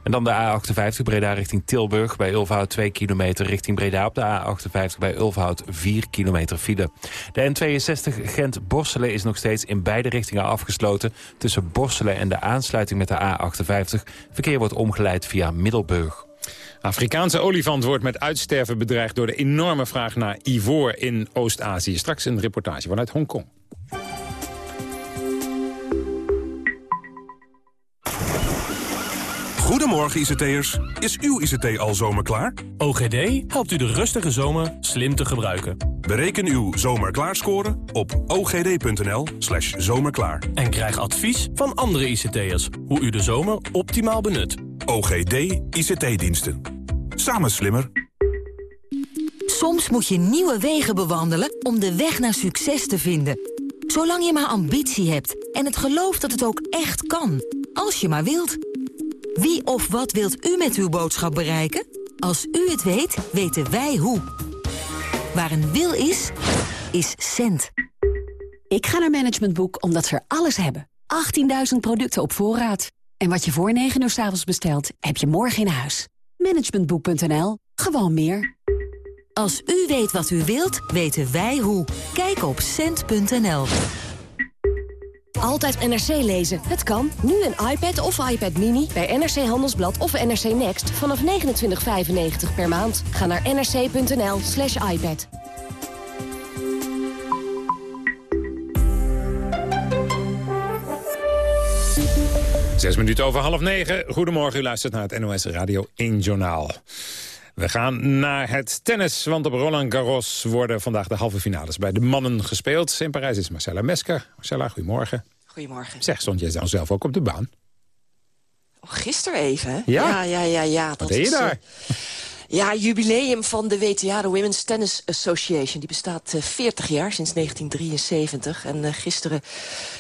En dan de A58 Breda richting Tilburg bij Ulfhout 2 kilometer richting Breda. Op de A58 bij Ulfhout 4 kilometer file. De N62 Gent-Borselen is nog steeds in beide richtingen afgesloten. Tussen Borselen en de aansluiting met de A58. Verkeer wordt omgeleid via Middelburg. Afrikaanse olifant wordt met uitsterven bedreigd... door de enorme vraag naar ivoor in Oost-Azië. Straks een reportage vanuit Hongkong. Goedemorgen ICT'ers. Is uw ICT al zomerklaar? OGD helpt u de rustige zomer slim te gebruiken. Bereken uw zomerklaarscore op ogd.nl slash zomerklaar. En krijg advies van andere ICT'ers hoe u de zomer optimaal benut. OGD ICT-diensten. Samen slimmer. Soms moet je nieuwe wegen bewandelen om de weg naar succes te vinden. Zolang je maar ambitie hebt en het geloof dat het ook echt kan. Als je maar wilt. Wie of wat wilt u met uw boodschap bereiken? Als u het weet, weten wij hoe. Waar een wil is, is cent. Ik ga naar Management Boek omdat ze er alles hebben. 18.000 producten op voorraad. En wat je voor 9 uur s avonds bestelt, heb je morgen in huis. Managementboek.nl. Gewoon meer. Als u weet wat u wilt, weten wij hoe. Kijk op cent.nl. Altijd NRC lezen. Het kan. Nu een iPad of iPad Mini bij NRC Handelsblad of NRC Next vanaf 29,95 per maand. Ga naar nrc.nl slash iPad. Zes minuten over half negen. Goedemorgen, u luistert naar het NOS Radio 1 Journaal. We gaan naar het tennis, want op Roland Garros worden vandaag de halve finales bij de mannen gespeeld. In Parijs is Marcella Mesker. Marcella, goedemorgen. Goedemorgen. Zeg, stond jij dan zelf ook op de baan? Oh, gisteren even? Ja? Ja, ja, ja. ja dat Wat deed je is, daar? eh, ja, jubileum van de WTA, de Women's Tennis Association. Die bestaat eh, 40 jaar, sinds 1973. En eh, gisteren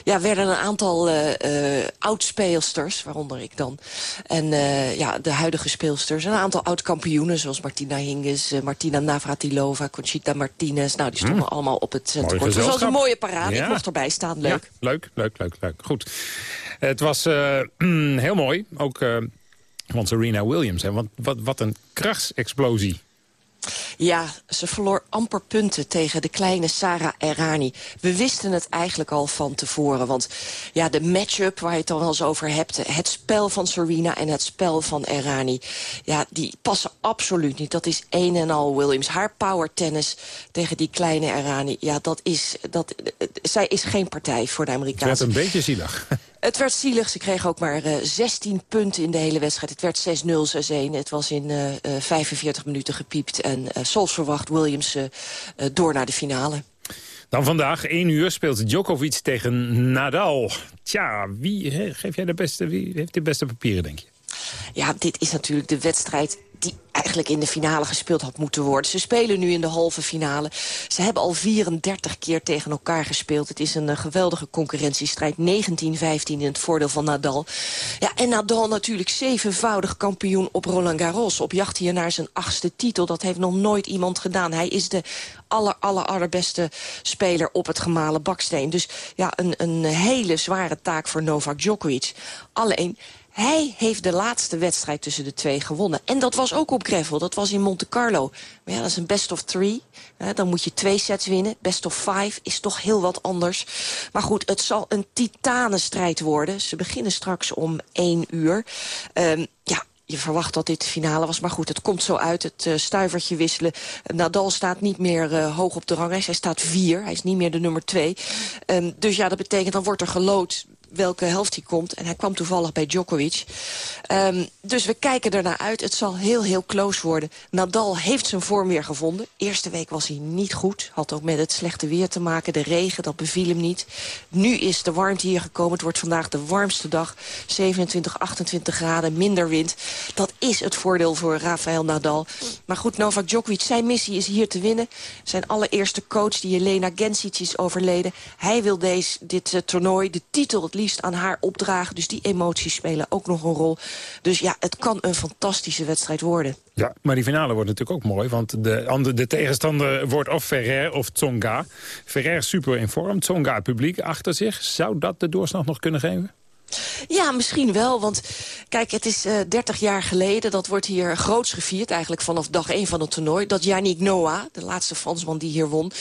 ja, werden een aantal eh eh, oud-speelsters, waaronder ik dan... en eh, ja, de huidige speelsters, een aantal oud-kampioenen... zoals Martina Hingis, eh, Martina Navratilova, Conchita Martinez. Nou, die stonden Hmm. allemaal op het centrum. Het was een mooie parade. Ja. Ik mocht erbij staan, leuk. Ja, leuk, leuk, leuk, leuk. Goed. Het was eh, heel mooi, ook van Serena Williams. Hè? Want wat, wat een krachtsexplosie. Ja, ze verloor amper punten tegen de kleine Sarah Errani. We wisten het eigenlijk al van tevoren. Want ja, de match-up waar je het dan wel eens over hebt... het spel van Serena en het spel van Errani... ja, die passen absoluut niet. Dat is een en al Williams. Haar power tennis tegen die kleine Errani... ja, dat is... Dat, eh, zij is geen partij voor de Het werd Amerikaanse. een beetje zielig. Het werd zielig. Ze kregen ook maar eh, 16 punten in de hele wedstrijd. Het werd 6-0, 6-1. Het was in eh, eh, 45 minuten gepiept. En eh, zoals verwacht Williams eh, eh, door naar de finale. Dan vandaag, 1 uur, speelt Djokovic tegen Nadal. Tja, wie geef jij de beste, wie heeft de beste papieren, denk je? Ja, dit is natuurlijk de wedstrijd die eigenlijk in de finale gespeeld had moeten worden. Ze spelen nu in de halve finale. Ze hebben al 34 keer tegen elkaar gespeeld. Het is een eh, geweldige concurrentiestrijd. 19-15 in het voordeel van Nadal. Ja, en Nadal natuurlijk zevenvoudig kampioen op Roland Garros. Op jacht hier naar zijn achtste titel. Dat heeft nog nooit iemand gedaan. Hij is de aller, aller, allerbeste speler op het gemalen baksteen. Dus ja, een, een hele zware taak voor Novak Djokovic. Alleen... Hij heeft de laatste wedstrijd tussen de twee gewonnen. En dat was ook op gravel, dat was in Monte Carlo. Maar ja, dat is een best of three. Dan moet je twee sets winnen. Best of five is toch heel wat anders. Maar goed, het zal een titanenstrijd worden. Ze beginnen straks om één uur. Ehm, ja, je verwacht dat dit de finale was. Maar goed, het komt zo uit. Het eh, stuivertje wisselen. Nadal staat niet meer eh, hoog op de ranglijst. Hij staat vier. Hij is niet meer de nummer twee. Ehm, dus ja, dat betekent dan wordt er gelood welke helft hij komt. En hij kwam toevallig bij Djokovic. Ehm, dus we kijken ernaar uit. Het zal heel, heel close worden. Nadal heeft zijn vorm weer gevonden. Eerste week was hij niet goed. Had ook met het slechte weer te maken. De regen, dat beviel hem niet. Nu is de warmte hier gekomen. Het wordt vandaag de warmste dag. 27, 28 graden, minder wind. Dat is het voordeel voor Rafael Nadal. Maar goed, Novak Djokovic, zijn missie is hier te winnen. Zijn allereerste coach, die Jelena Gensic, is overleden. Hij wil deze, dit eh, toernooi, de titel het liefst aan haar opdragen. Dus die emoties spelen ook nog een rol. Dus ja, het kan een fantastische wedstrijd worden. Ja, maar die finale wordt natuurlijk ook mooi. Want de, andere, de tegenstander wordt of Ferrer of Tsonga. Ferrer super in vorm, Tsonga publiek achter zich. Zou dat de doorslag nog kunnen geven? Ja, misschien wel, want kijk, het is uh, 30 jaar geleden... dat wordt hier groots gevierd, eigenlijk vanaf dag 1 van het toernooi... dat Yannick Noah, de laatste Fransman die hier won...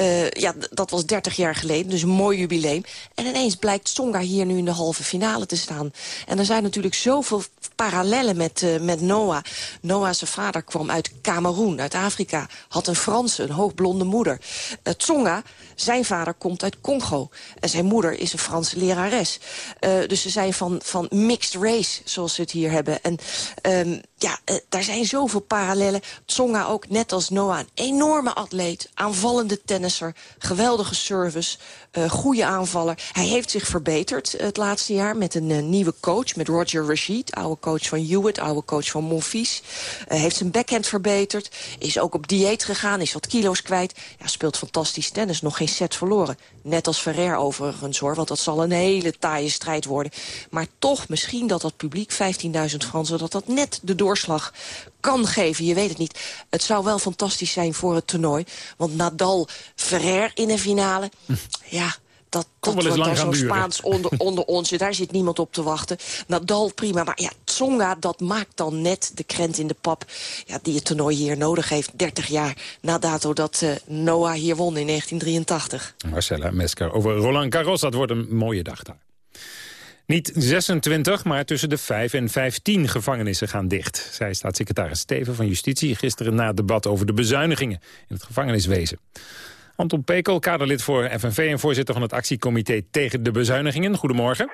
Uh, ja, dat was 30 jaar geleden, dus een mooi jubileum. En ineens blijkt Tsonga hier nu in de halve finale te staan. En er zijn natuurlijk zoveel parallellen met, uh, met Noah. Noah, zijn vader, kwam uit Cameroen, uit Afrika. Had een Franse, een hoogblonde moeder. Tsonga, zijn vader, komt uit Congo. En zijn moeder is een Franse lerares. Uh, dus ze zijn van, van mixed race, zoals ze het hier hebben. En um, ja, uh, daar zijn zoveel parallellen. Tsonga ook, net als Noah, een enorme atleet. Aanvallende tennisser, geweldige service, uh, goede aanvaller. Hij heeft zich verbeterd het laatste jaar met een nieuwe coach, met Roger Rashid. Oude coach van Hewitt, oude coach van Monfils. Heeft zijn backhand verbeterd, is ook op dieet gegaan, is wat kilo's kwijt. Ja, speelt fantastisch tennis, nog geen set verloren. Net als Ferrer overigens hoor, want dat zal een hele taaie strijd worden. Maar toch misschien dat dat publiek, 15.000 Fransen, dat dat net de doorslag kan geven. Je weet het niet. Het zou wel fantastisch zijn voor het toernooi. Want Nadal, Ferrer in een finale, ja... Dat, dat wordt daar zo Spaans onder, onder ons. Daar zit niemand op te wachten. Nadal prima, maar ja, Tsonga, dat maakt dan net de krent in de pap... Ja, die het toernooi hier nodig heeft, 30 jaar na dato dat uh, Noah hier won in 1983. Marcella Mesker over Roland Garros, dat wordt een mooie dag daar. Niet 26, maar tussen de 5 en 15 gevangenissen gaan dicht. Zij staatssecretaris Steven van Justitie gisteren na het debat over de bezuinigingen in het gevangeniswezen. Anton Pekel, kaderlid voor FNV en voorzitter van het actiecomité tegen de bezuinigingen. Goedemorgen.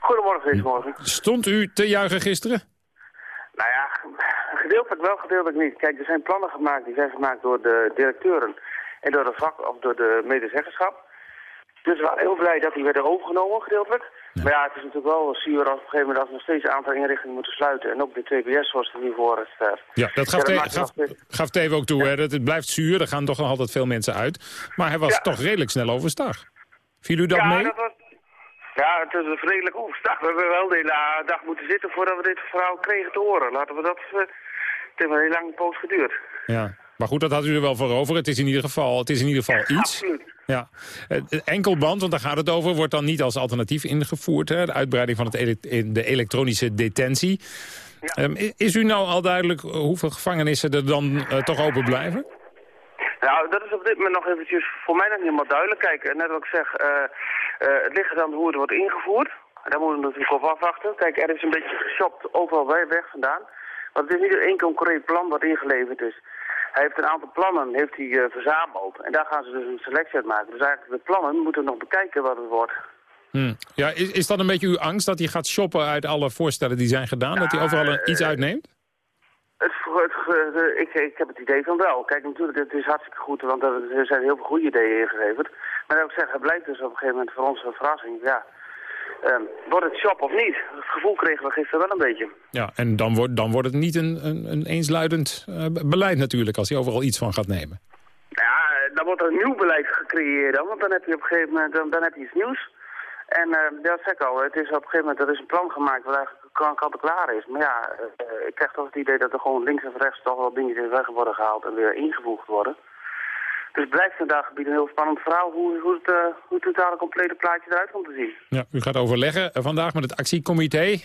Goedemorgen, goedemorgen. Stond u te juichen gisteren? Nou ja, gedeeltelijk wel, gedeeltelijk niet. Kijk, er zijn plannen gemaakt, die zijn gemaakt door de directeuren en door de vak of door de medezeggenschap. Dus we waren heel blij dat die werden overgenomen, gedeeltelijk. Ja. Maar ja, het is natuurlijk wel zuur als op een gegeven moment als we nog steeds een aantal inrichtingen moeten sluiten. En ook de TBS zoals er nu voor staat. Ja, dat gaf, ja, gaf, gaf Teven ook toe. Ja. Hè, dat het blijft zuur, er gaan toch nog altijd veel mensen uit. Maar hij was ja. toch redelijk snel overstag. Viel u dat ja, mee? Dat was, ja, het is een redelijk overstag. We hebben wel de hele dag moeten zitten voordat we dit verhaal kregen te horen. Laten we dat... Uh, het heeft een heel lange poos geduurd. Ja, maar goed, dat had u er wel voor over. Het is in ieder geval, het is in ieder geval iets. Absoluut. Ja. Enkelband, want daar gaat het over, wordt dan niet als alternatief ingevoerd. Hè? De uitbreiding van het ele de elektronische detentie. Ja. Um, is u nou al duidelijk hoeveel gevangenissen er dan uh, toch open blijven? Nou, dat is op dit moment nog eventjes voor mij nog niet helemaal duidelijk. Kijk, net wat ik zeg, uh, uh, het ligt aan hoe het wordt ingevoerd. Daar moeten we natuurlijk op afwachten. Kijk, er is een beetje geshopt overal weg vandaan. Want het is niet één concreet plan wat ingeleverd is. Hij heeft een aantal plannen heeft hij, uh, verzameld. En daar gaan ze dus een selectie uit maken. Dus eigenlijk de plannen moeten we nog bekijken wat het wordt. Hmm. Ja, is, is dat een beetje uw angst dat hij gaat shoppen uit alle voorstellen die zijn gedaan? Ja, dat hij overal een, iets uitneemt? Het, het, het, ik, ik heb het idee van wel. Kijk, natuurlijk, het is hartstikke goed, want er zijn heel veel goede ideeën ingeleverd. Maar dat ik zeg, het blijkt dus op een gegeven moment voor ons een verrassing. Ja, wordt het shop of niet? Het gevoel kregen we gisteren wel een beetje. Ja, en dan wordt, dan wordt het niet een, een, een eensluidend uh, beleid natuurlijk... als hij overal iets van gaat nemen. Ja, dan wordt er een nieuw beleid gecreëerd dan. Want dan heb je op een gegeven moment dan, dan heb je iets nieuws. En uh, ja, dat zeg ik al, het is op een gegeven moment er is een plan gemaakt... wat eigenlijk kant klaar is. Maar ja, uh, ik krijg toch het idee dat er gewoon links en rechts... toch wel dingetjes weg worden gehaald en weer ingevoegd worden. Dus het blijft vandaag een heel spannend verhaal hoe, hoe, het, uh, hoe het totale complete plaatje eruit komt te zien. Ja, u gaat overleggen uh, vandaag met het actiecomité. Uh,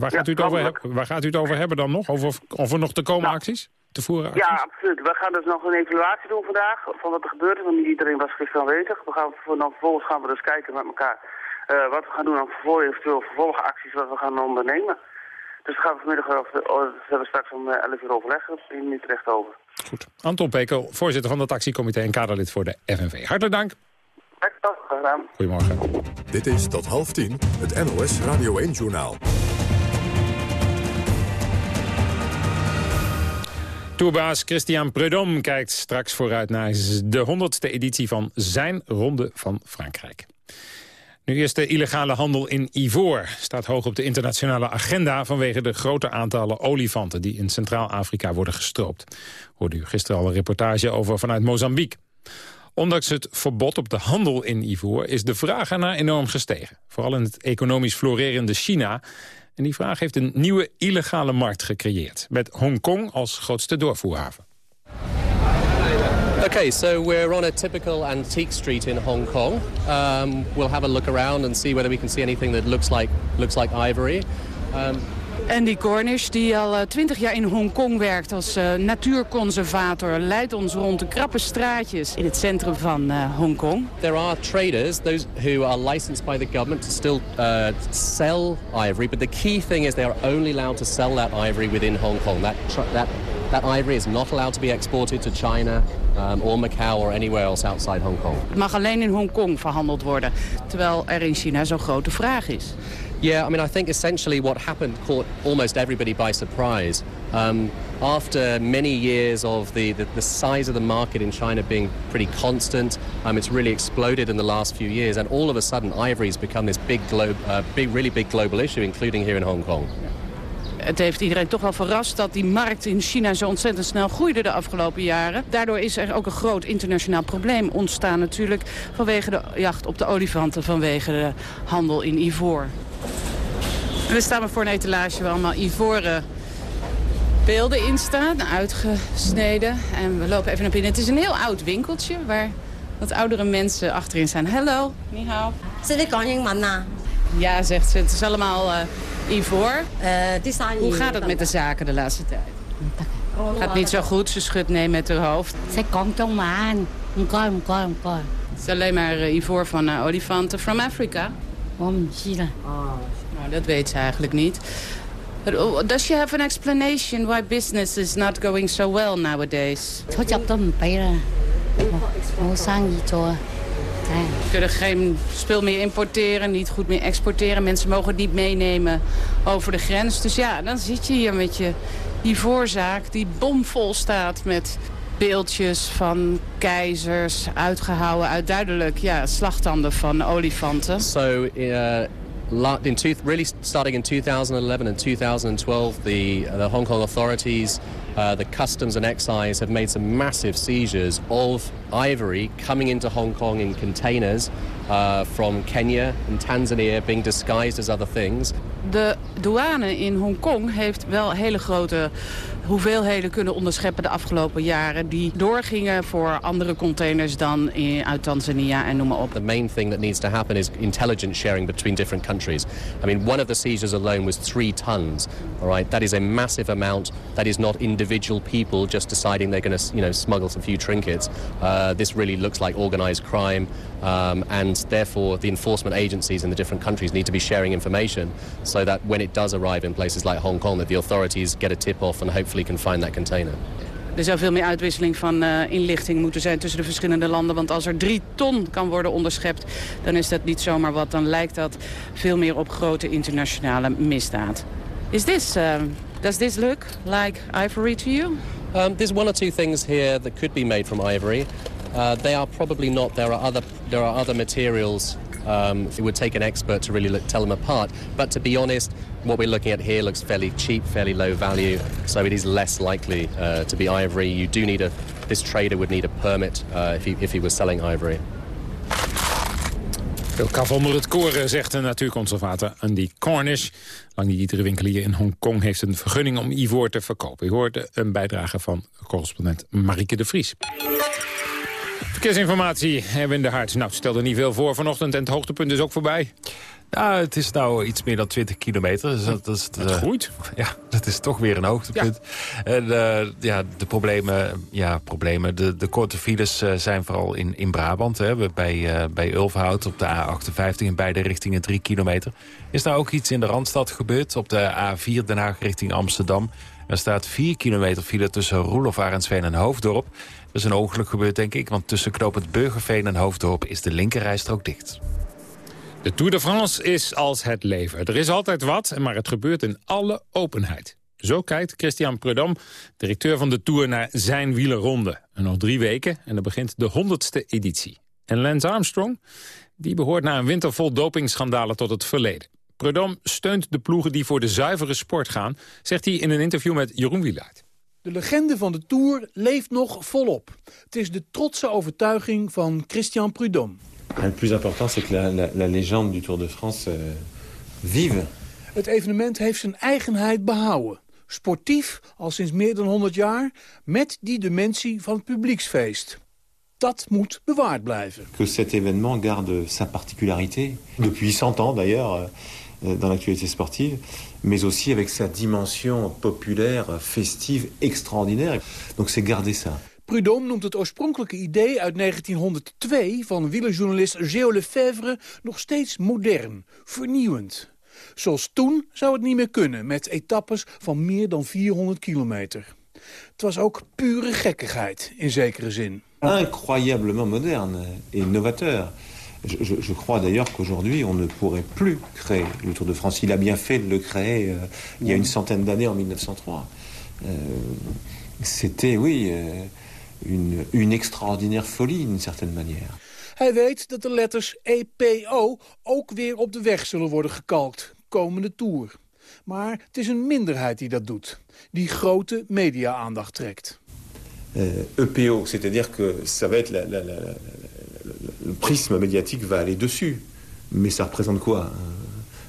waar, gaat ja, u het over hebben, waar gaat u het over hebben dan nog? Over of er nog te komen nou, acties? Te voeren acties? Ja, absoluut. We gaan dus nog een evaluatie doen vandaag van wat er gebeurt. Want niet iedereen was gisteren aanwezig. We gaan, dan vervolgens gaan we dus kijken met elkaar wat we gaan doen aan vervolg, eventueel vervolgacties wat we gaan ondernemen. Dus daar gaan we vanmiddag, we hebben straks om 11 uur overleggen in Utrecht over. Goed. Anton Pekel, voorzitter van het actiecomité en kaderlid voor de FNV. Hartelijk dank. Goedemorgen. Dit is tot half tien het NOS Radio 1-journaal. Tourbaas Christian Prudhomme kijkt straks vooruit naar de 100ste editie van zijn Ronde van Frankrijk. Nu eerst de illegale handel in ivoor. Staat hoog op de internationale agenda vanwege de grote aantallen olifanten die in Centraal-Afrika worden gestroopt. Hoorde u gisteren al een reportage over vanuit Mozambique. Ondanks het verbod op de handel in ivoor is de vraag ernaar enorm gestegen. Vooral in het economisch florerende China. En die vraag heeft een nieuwe illegale markt gecreëerd. Met Hongkong als grootste doorvoerhaven. Okay, so we're on a typical antique street in Hong Kong. Um, we'll have a look around and see whether we can see anything that looks like looks like ivory. Um, Andy Cornish, die al eh, twintig jaar in Hongkong werkt als uh, natuurconservator... leidt ons rond de krappe straatjes in het centrum van uh, Hongkong. There are traders, those who are licensed by the government to still uh, sell ivory. But the key thing is they are only allowed to sell that ivory within Hong Kong. That, that, that ivory is not allowed to be exported to China um, or Macau or anywhere else outside Hong Kong. Het mag alleen in Hongkong verhandeld worden, terwijl er in China zo'n grote vraag is. Yeah, I mean, I think essentially what happened caught almost everybody by surprise. Um, after many years of the, the, the, size of the market in China being pretty constant, um, it's really exploded in the last few years. And all of a sudden, ivory's become this big, glo uh, big, really big global issue, including here in Hong Kong. Het heeft iedereen toch wel verrast dat die markt in China zo ontzettend snel groeide de afgelopen jaren. Daardoor is er ook een groot internationaal probleem ontstaan natuurlijk vanwege de jacht op de olifanten, vanwege de handel in ivoor. En we staan voor een etalage waar allemaal ivoren beelden in staan, uitgesneden. En we lopen even naar binnen. Het is een heel oud winkeltje waar wat oudere mensen achterin zijn. Hallo, ni hao. Ja, zegt ze. Het is allemaal uh, ivoor. Hoe gaat het met de zaken de laatste tijd? Gaat niet zo goed. Ze schudt nee met haar hoofd. Het is alleen maar uh, ivoor van uh, olifanten from Africa. Nou, dat weet ze eigenlijk niet. Does she have an explanation why business is not going so well nowadays? Ze kunnen geen spul meer importeren, niet goed meer exporteren. Mensen mogen het niet meenemen over de grens. Dus ja, dan zit je hier met je ivoorzaak die bomvol staat met beeldjes van keizers, uitgehouwen uit duidelijk ja, slagtanden van olifanten. So, uh, in two, really starting in 2011 and 2012, the, uh, the Hong Kong authorities, uh, the customs and excise have made some massive seizures of ivory coming into Hong Kong in containers uh, from Kenya and Tanzania being disguised as other things. De douane in Hongkong heeft wel hele grote hoeveelheden kunnen onderscheppen de afgelopen jaren... die doorgingen voor andere containers dan in, uit Tanzania en noem maar op. The main thing that needs to happen is intelligence sharing between different countries. I mean, one of the seizures alone was three tons. All right, that is a massive amount. That is not individual people just deciding they're going to, you know, smuggle some few trinkets. Uh, this really looks like organized crime. Um, and therefore, the enforcement agencies in the different countries need to be sharing information so that when it does arrive in places like Hong Kong, that the authorities get a tip-off and hopefully can find that container. Er zou veel meer uitwisseling van uh, inlichting moeten zijn tussen de verschillende landen. Want als er drie ton kan worden onderschept, dan is dat niet zomaar wat. Dan lijkt dat veel meer op grote internationale misdaad. Is this, uh, does this look like ivory to you? Um, there's one or two things here that could be made from ivory. Uh, they are probably not. There are other, there are other materials um, it would take an expert to really look, tell them apart. But to be honest, what we're looking at here looks fairly cheap, fairly low value, so it is less likely uh, to be ivory. You do need a, this trader would need a permit uh, if, he, if he was selling ivory. Veel kaf onder het koren, zegt de natuurconservator Andy Cornish. Lang niet iedere winkelier in Hongkong heeft een vergunning om ivoor te verkopen. U hoorde een bijdrage van correspondent Marieke de Vries. Verkeersinformatie, Erwin de Hart. Nou, stel er niet veel voor vanochtend en het hoogtepunt is ook voorbij. Nou, het is nou iets meer dan 20 kilometer. Dus dat, is het, uh, goed. Ja, dat is toch weer een hoogtepunt. Ja. En uh, ja, de problemen, ja, problemen. De, de korte files uh, zijn vooral in, in Brabant. Hè, bij, bij Ulfhout op de A58 in beide richtingen 3 kilometer. Is daar ook iets in de Randstad gebeurd? Op de A4 Den Haag richting Amsterdam. Er staat 4 kilometer file tussen Roelof, Arendsveen en Hoofddorp. Is een ongeluk gebeurd, denk ik. Want tussen knooppunt Burgerveen en Hoofddorp is de linkerrijstrook dicht. De Tour de France is als het leven. Er is altijd wat, maar het gebeurt in alle openheid. Zo kijkt Christian Prudhomme, directeur van de Tour, naar zijn wielerronde. En nog drie weken en dan begint de honderdste editie. En Lance Armstrong, die behoort na een winter vol dopingschandalen tot het verleden. Prudhomme steunt de ploegen die voor de zuivere sport gaan, zegt hij in een interview met Jeroen Wielaert. De legende van de Tour leeft nog volop. Het is de trotse overtuiging van Christian Prudhomme. Het plus important, c'est que la, la, la, légende du Tour de France euh, vive. Het evenement heeft zijn eigenheid behouden. Sportief, al sinds meer dan 100 jaar, met die dimensie van het publieksfeest. Dat moet bewaard blijven. Que cet événement garde sa particularité, depuis 100 ans d'ailleurs, euh, dans l'actualité sportive, mais aussi avec sa dimension populaire, festive, extraordinaire. Donc c'est garder ça. Prudhomme noemt het oorspronkelijke idee uit 1902 van wielerjournalist Geo Lefebvre nog steeds modern, vernieuwend. Zoals toen zou het niet meer kunnen met etappes van meer dan 400 kilometer. Het was ook pure gekkigheid, in zekere zin. Incroyablement moderne et novateur. Je, je, je crois d'ailleurs qu'aujourd'hui, on ne pourrait plus créer le Tour de France. Il a bien fait de le créer euh, il y a une centaine d'années, en 1903. Euh, C'était, oui, euh, une, une extraordinaire folie, d'une certaine manière. Hij weet dat de letters EPO ook weer op de weg zullen worden gekalkt, komende Tour. Maar het is een minderheid die dat doet, die grote media-aandacht trekt. Euh, EPO, c'est-à-dire que ça va être la, la, la, la, le prisme médiatique va aller dessus. Mais ça représente quoi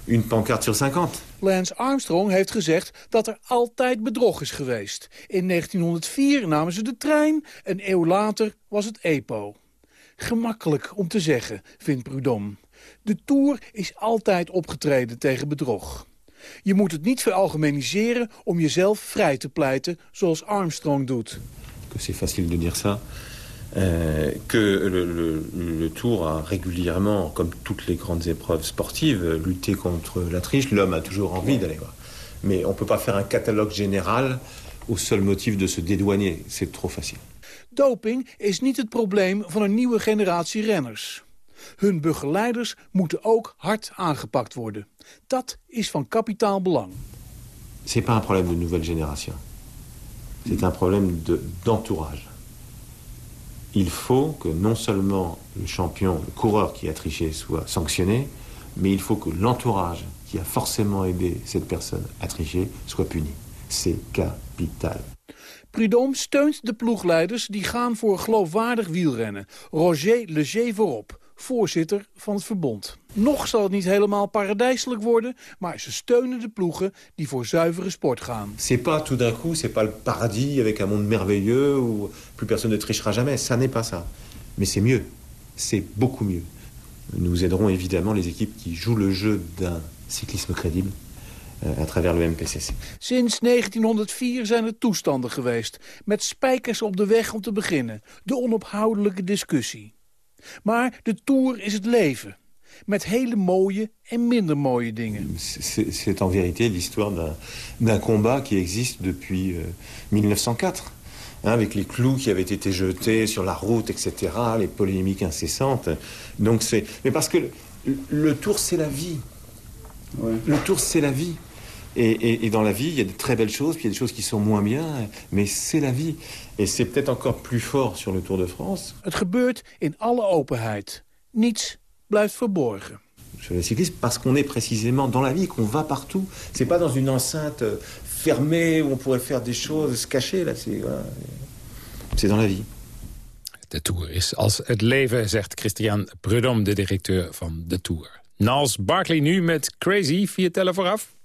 Une pancarte sur 50 Lance Armstrong heeft gezegd dat er altijd bedrog is geweest. In 1904 namen ze de trein, een eeuw later was het EPO. Gemakkelijk om te zeggen, vindt Prudhomme. De Tour is altijd opgetreden tegen bedrog. Je moet het niet veralgemeniseren om jezelf vrij te pleiten, zoals Armstrong doet. Que c'est facile de dire ça. Euh, que le, le, le, Tour a régulièrement, comme toutes les grandes épreuves sportives, lutté contre la triche. L'homme a toujours envie d'aller voir. Mais on ne peut pas faire un catalogue général au seul motif de se dédouaner. C'est trop facile. Doping is niet het probleem van een nieuwe generatie renners. Hun begeleiders moeten ook hard aangepakt worden. Dat is van kapitaal belang. C'est pas un problème de nouvelle génération. C'est un problème d'entourage. Il faut que non seulement le champion, le coureur qui a triché soit sanctionné, mais il faut que l'entourage qui a forcément aidé cette personne à tricher soit puni. C'est capital. Prudhomme steunt de ploegleiders die gaan voor geloofwaardig wielrennen. Roger Leger voorop, voorzitter van het verbond. Nog zal het niet helemaal paradijselijk worden, maar ze steunen de ploegen die voor zuivere sport gaan. C'est pas tout d'un coup, c'est pas le paradis avec un monde merveilleux où plus personne ne trichera jamais, ça n'est pas ça. Mais c'est mieux, c'est beaucoup mieux. Nous aiderons évidemment les équipes qui jouent le jeu d'un cyclisme crédible euh, à travers le MPCC. Sinds 1904 zijn er toestanden geweest, met spijkers op de weg om te beginnen. De onophoudelijke discussie. Maar de Tour is het leven. Met hele mooie en minder mooie dingen. C'est en vérité l'histoire d'un combat qui existe depuis euh, 1904. Hein, avec les clous qui avaient été jetés sur la route, etc., les polémiques incessantes. Donc c'est, mais parce que le, le tour, c'est la vie. Ouais. Le tour, c'est la vie. Et, et, et, dans la vie, il y a de très belles choses, puis il y a des choses qui sont moins bien, mais c'est la vie. Et c'est peut-être encore plus fort sur le Tour de France. Het gebeurt in alle openheid. Niets blijft verborgen. Sur le cyclisme, parce qu'on est précisément dans la vie, qu'on va partout. C'est pas dans une enceinte fermée où on pourrait faire des choses, se cacher. Là, c'est voilà, dans la vie. De Tour is als het leven, zegt Christian Prudhomme, de directeur van de Tour. Nals Barkley nu met Crazy, vier tellen vooraf.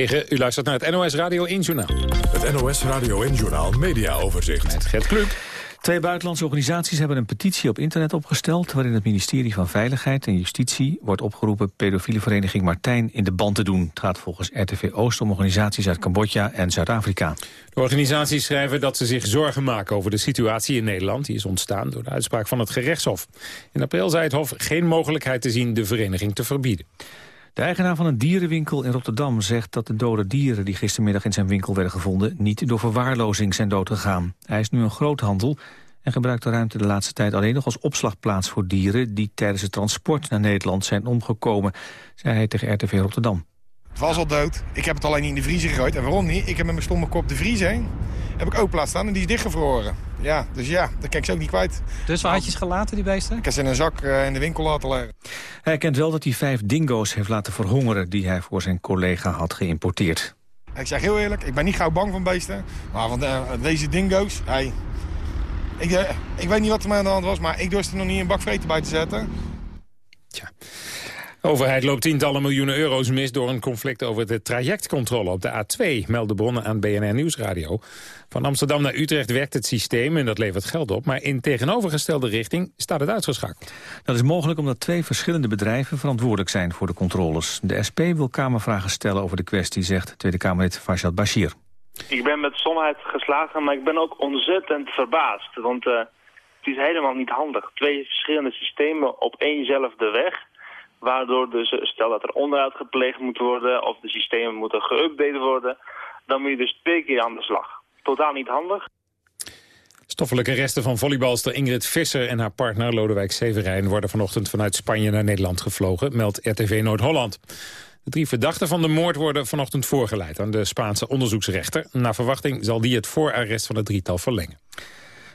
U luistert naar het NOS Radio 1 Journaal. Het NOS Radio 1 Journaal Media Overzicht. Met Gert Kluk. Twee buitenlandse organisaties hebben een petitie op internet opgesteld... waarin het ministerie van Veiligheid en Justitie wordt opgeroepen... pedofiele vereniging Martijn in de band te doen. Het gaat volgens RTV Oost om organisaties uit Cambodja en Zuid-Afrika. De organisaties schrijven dat ze zich zorgen maken over de situatie in Nederland. Die is ontstaan door de uitspraak van het gerechtshof. In april zei het Hof geen mogelijkheid te zien de vereniging te verbieden. De eigenaar van een dierenwinkel in Rotterdam zegt dat de dode dieren... die gistermiddag in zijn winkel werden gevonden... niet door verwaarlozing zijn doodgegaan. Hij is nu een groothandel en gebruikt de ruimte de laatste tijd... alleen nog als opslagplaats voor dieren... die tijdens het transport naar Nederland zijn omgekomen... zei hij tegen RTV Rotterdam. Was al dood. Ik heb het alleen niet in de vriezer gegooid. En waarom niet? Ik heb met mijn stomme kop de vriezer heen. Heb ik ook plaats staan en die is dichtgevroren. Ja, dus ja, dat kan ik ze ook niet kwijt. Dus waar had je ze gelaten, die beesten? Ik heb ze in een zak eh, in de winkel laten leggen. Hij kent wel dat hij vijf dingo's heeft laten verhongeren... die hij voor zijn collega had geïmporteerd. Ik zeg heel eerlijk, ik ben niet gauw bang van beesten. Maar van eh, deze dingo's, hey, ik, eh, ik weet niet wat er mij aan de hand was... maar ik durfde er nog niet een bak vreten bij te zetten. De overheid loopt tientallen miljoenen euro's mis door een conflict over de trajectcontrole op de A2, melden bronnen aan BNR Nieuwsradio. Van Amsterdam naar Utrecht werkt het systeem en dat levert geld op, maar in tegenovergestelde richting staat het uitgeschakeld. Dat is mogelijk omdat twee verschillende bedrijven verantwoordelijk zijn voor de controles. De SP wil Kamervragen stellen over de kwestie, zegt Tweede Kamerlid Farshad Bashir. Ik ben met somheid geslagen, maar ik ben ook ontzettend verbaasd. Want uh, het is helemaal niet handig. Twee verschillende systemen op éénzelfde weg. Waardoor dus, stel dat er onderhoud gepleegd moet worden of de systemen moeten geüpdate worden. Dan moet je dus twee keer aan de slag. Totaal niet handig. Stoffelijke resten van volleybalster Ingrid Visser en haar partner Lodewijk Severijn worden vanochtend vanuit Spanje naar Nederland gevlogen, meldt RTV Noord-Holland. De drie verdachten van de moord worden vanochtend voorgeleid aan de Spaanse onderzoeksrechter. Naar verwachting zal die het voorarrest van het drietal verlengen.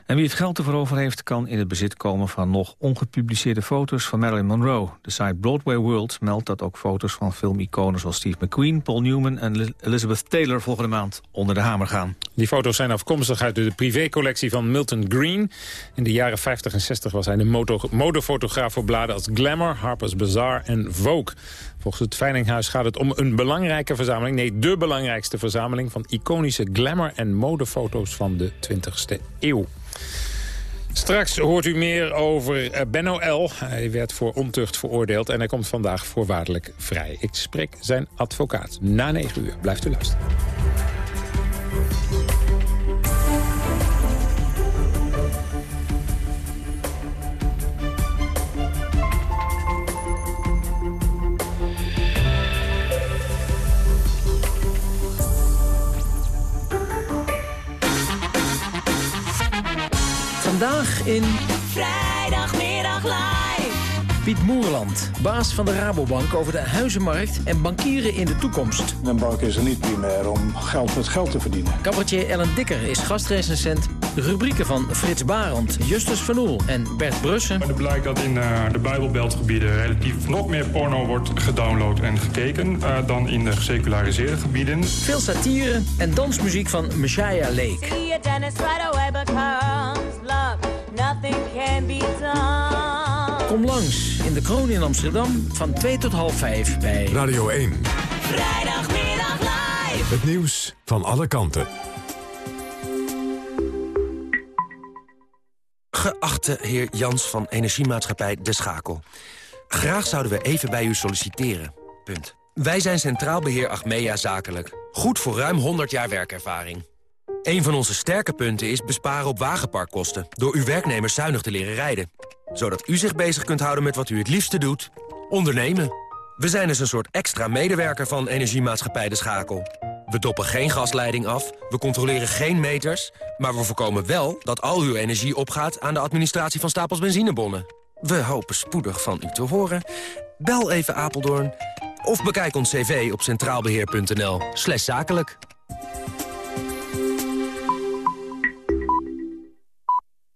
En wie het geld ervoor over heeft, kan in het bezit komen van nog ongepubliceerde foto's van Marilyn Monroe. De site Broadway World meldt dat ook foto's van filmiconen zoals Steve McQueen, Paul Newman en Elizabeth Taylor volgende maand onder de hamer gaan. Die foto's zijn afkomstig uit de privécollectie van Milton Green. In de jaren 50 en 60 was hij de modefotograaf voor bladen als Glamour, Harper's Bazaar en Vogue. Volgens het Veilinghuis gaat het om een belangrijke verzameling, nee, de belangrijkste verzameling van iconische glamour- en modefoto's van de 20e eeuw. Straks hoort u meer over Benno L. Hij werd voor ontucht veroordeeld en hij komt vandaag voorwaardelijk vrij. Ik spreek zijn advocaat na 9 uur. Blijft u luisteren. In... Vrijdagmiddag live. Piet Moerland, baas van de Rabobank over de huizenmarkt en bankieren in de toekomst. Een bank is er niet primair om geld met geld te verdienen. Cabaretier Ellen Dikker is gastrecensent. De rubrieken van Frits Barend, Justus Van Oel en Bert Brussen. Het blijkt dat in uh, de Bijbelbeltgebieden relatief nog meer porno wordt gedownload en gekeken... Uh, dan in de geseculariseerde gebieden. Veel satire en dansmuziek van Messiah Lake. Kom langs in de Kroon in Amsterdam van 2 tot half 5 bij Radio 1. Vrijdagmiddag live. Het nieuws van alle kanten. Geachte heer Jans van Energiemaatschappij De Schakel. Graag zouden we even bij u solliciteren. Punt. Wij zijn Centraal Beheer Achmea Zakelijk. Goed voor ruim 100 jaar werkervaring. Een van onze sterke punten is besparen op wagenparkkosten... door uw werknemers zuinig te leren rijden. Zodat u zich bezig kunt houden met wat u het liefste doet. Ondernemen. We zijn dus een soort extra medewerker van Energiemaatschappij De Schakel. We doppen geen gasleiding af, we controleren geen meters... maar we voorkomen wel dat al uw energie opgaat... aan de administratie van stapels benzinebonnen. We hopen spoedig van u te horen. Bel even Apeldoorn of bekijk ons cv op centraalbeheer.nl zakelijk.